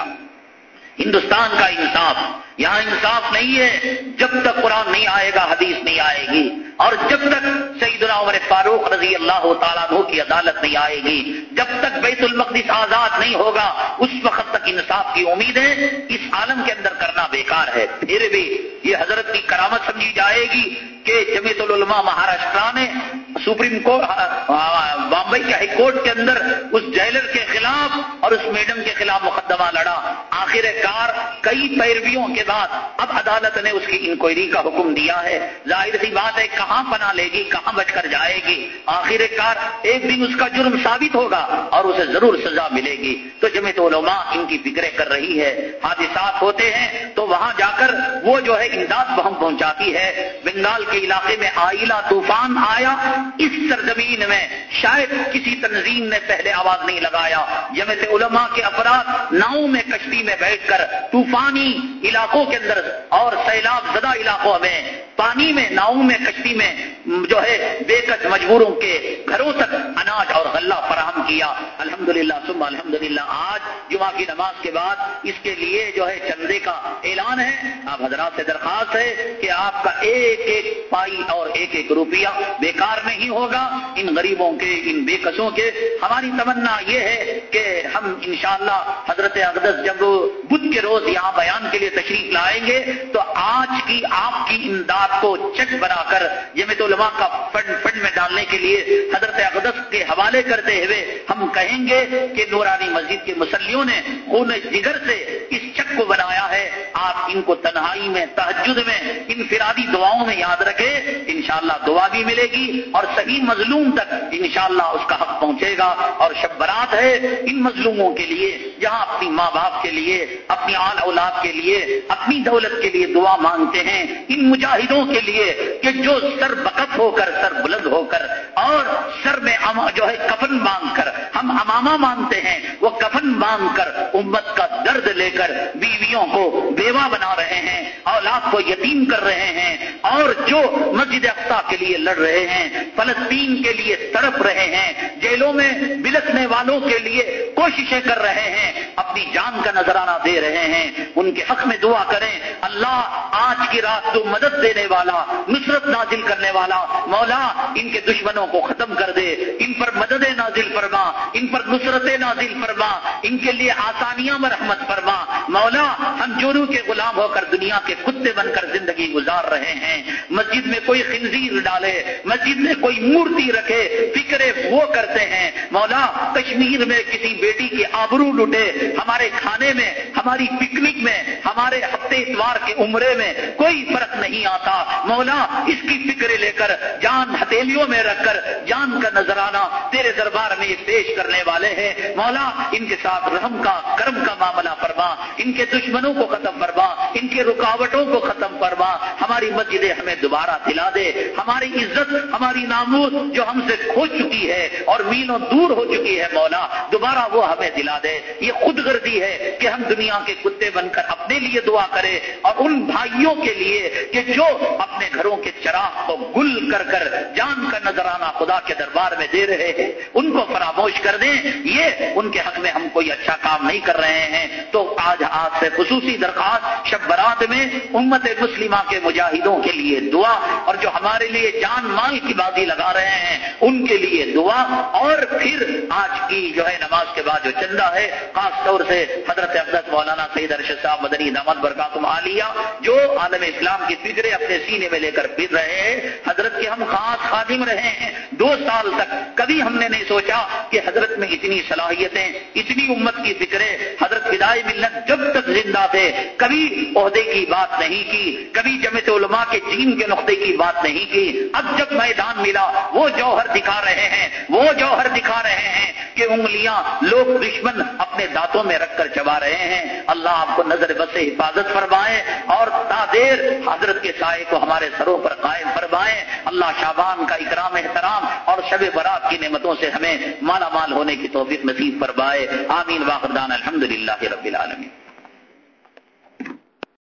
Speaker 1: ہندوستان کا انصاف۔ یہاں انصاف نہیں ہے، جب تک قرآن نہیں آئے گا، حدیث نہیں آئے گی۔ اور جب تک سیدنا عمر فاروق رضی اللہ تعالیٰ عنہ کی عدالت نہیں آئے گی، جب تک بیت المقدس آزاد نہیں ہوگا، اس وقت تک انصاف کی امیدیں اس عالم کے اندر کرنا بیکار ہے۔ پھر بھی یہ حضرت کی کرامت سمجھی جائے گی کہ جمیت العلماء مہاراشٹر نے سپریم کورٹ بامبئی کے ہائی کورٹ کے اندر اس جیلر کے خلاف اور اس میڈم کے خلاف مقدمہ لڑا۔ آخر کار کئی پیرویوں کے بعد اب عدالت نے اس کی انکوائری کا حکم دیا ہے۔ ظاہر سی بات ہے، کہاں پنا لے گی، کہاں بچ کر جائے گی؟ آخر کار ایک دن اس کا جرم ثابت ہوگا اور اسے ضرور سزا ملے گی۔ تو جمعیت علماء ان کی فکریں کر رہی ہے۔ حادثات ہوتے ہیں، تو وہاں جا کر وہ جو ہے امداد بہم پہنچاتی ہے۔ بنگال کے علاقے میں آئلہ طوفان آیا، اس سرزمین میں شاید کسی تنظیم نے پہلے آواز نہیں لگایا۔ جمعیت علماء کے افراد ناؤں میں کشتی میں بیٹھ کر طوفانی علاقے علاقوں کے اندر اور سیلاب زدہ علاقوں میں، پانی میں، ناؤں میں، کشتی میں جو ہے بے کس مجبوروں کے گھروں تک اناج اور غلہ فراہم کیا۔ الحمدللہ للہ الحمدللہ، آج جمعہ کی نماز کے بعد اس کے لیے جو ہے چندے کا اعلان ہے۔ آپ حضرات سے درخواست ہے کہ آپ کا ایک ایک پائی اور ایک ایک روپیہ بیکار نہیں ہوگا۔ ان غریبوں کے، ان بےکسوں کے۔ ہماری تمنا یہ ہے کہ ہم انشاءاللہ حضرت اقدس جب بدھ کے روز یہاں بیان کے لیے تشریف لائیں گے تو آج کی آپ کی امداد کو چیک بنا کر جمعیت علماء کا فنڈ فنڈ میں ڈالنے کے لیے حضرت اقدس کے حوالے کرتے ہوئے ہم کہیں گے کہ نورانی مسجد کے مسلیوں نے خون جگر سے اس چک کو بنایا ہے۔ آپ ان کو تنہائی میں تحجد میں، انفرادی دعاؤں میں یاد رکھے انشاءاللہ دعا بھی ملے گی اور صحیح مظلوم تک انشاءاللہ اس کا حق پہنچے گا۔ اور شب برات ہے ان مظلوموں کے لیے جہاں اپنی ماں باپ کے لیے، اپنی آل اولاد کے لیے اپنی دولت کے لیے دعا مانگتے ہیں ان مجاہدوں کے لیے کہ جو سر بکت ہو کر سر بلند ہو کر اور سر میں جو ہے کفن مانگ کر، ہم امامہ مانتے ہیں، وہ کفن مانگ کر امت کا درد لے کر بیویوں کو بیوہ بنا رہے ہیں، اولاد کو یتیم کر رہے ہیں، اور جو مسجد اقسا کے لیے لڑ رہے ہیں، فلسطین کے لیے تڑپ رہے ہیں، جیلوں میں بلکنے والوں کے لیے کوششیں کر رہے ہیں، اپنی جان کا نذرانہ دے رہے ہیں، ان کے حق میں دعا کریں، اللہ آج کی رات تو مدد دینے والا، نصرت نازل کرنے والا، مولا ان کے دشمنوں کو ختم کر دے، ان پر مدد نازل فرما، ان پر نصرت نازل فرما، ان کے لیے آسانیاں مرحمت فرما۔ مولا، ہم جورو کے غلام ہو کر دنیا کے کتے بن کر زندگی گزار رہے ہیں۔ مسجد میں کوئی خنزیر ڈالے، مسجد میں کوئی مورتی رکھے، فکرے وہ کرتے ہیں۔ مولا، کشمیر میں کسی بیٹی کی آبرو لٹے ہمارے کھانے میں، ہماری پکنک میں، ہمارے ہفتے اتوار کے عمرے میں کوئی فرق نہیں آتا۔ مولا، اس کی فکر لے کر، جان ہتھیلیوں میں رکھ کر جان کا نظرانہ تیرے دربار میں یہ پیش کرنے والے ہیں۔ مولا، ان کے ساتھ رحم کا، کرم کا معاملہ فرما۔ ان کے دشمنوں کو ختم فرما۔ ان کے رکاوٹوں کو ختم فرما۔ ہماری مسجدیں ہمیں دوبارہ دلا دے۔ ہماری عزت، ہماری نامور جو ہم سے کھو چکی ہے اور میلوں دور ہو چکی ہے، مولا، دوبارہ وہ ہمیں دلا دے۔ یہ خود غرضی ہے کہ ہم دنیا کے کتے بن کر اپنے لیے دعا کریں اور ان بھائیوں کے لیے کہ جو اپنے گھروں کے چراغ کو گل کر کر جان کا نظرانہ خدا کے دربار میں دے رہے ہیں، ان کو فراموش کر دیں۔ یہ ان کے حق میں ہم کوئی اچھا کام نہیں کر رہے ہیں۔ تو آج آج سے خصوصی درخواست، شب برات میں امت مسلمہ کے مجاہدوں کے لیے دعا اور جو ہمارے لیے جان مال کی بازی لگا رہے ہیں، ان کے لیے دعا۔ اور پھر آج کی جو ہے نماز کے بعد جو چندہ ہے، خاص طور سے حضرت عبدت مولانا سعید ارشد صاحب مدنی نماز برکاتم عالیہ، جو عالم اسلام کی فکرے اپنے سینے میں لے کر پھر رہے ہیں۔ حضرت کے ہم خاص خادم رہے ہیں۔ دو سال تک کبھی ہم نے نہیں سوچا کہ حضرت میں اتنی صلاحیتیں، اتنی امت کی فکریں، حضرت ہدای ملت جب تک زندہ تھے، کبھی عہدے کی بات نہیں کی، کبھی جمع علماء کے جین کے نقطے کی بات نہیں کی۔ اب جب میدان ملا، وہ جوہر دکھا رہے ہیں، وہ جوہر دکھا رہے ہیں کہ انگلیاں لوگ دشمن اپنے دانتوں میں رکھ کر چبا رہے ہیں۔ اللہ آپ کو نظر بس حفاظت فرمائے اور تادیر حضرت کے سائے کو ہمارے سروں پر قائم فرمائے۔ اللہ شابان کا اکرام احترام اور شب برات کی نعمتوں سے ہمیں مالا مال ہونے کی توفیق نصیب فرمائے. آمین. واخردان الحمد للہ رب العالمین.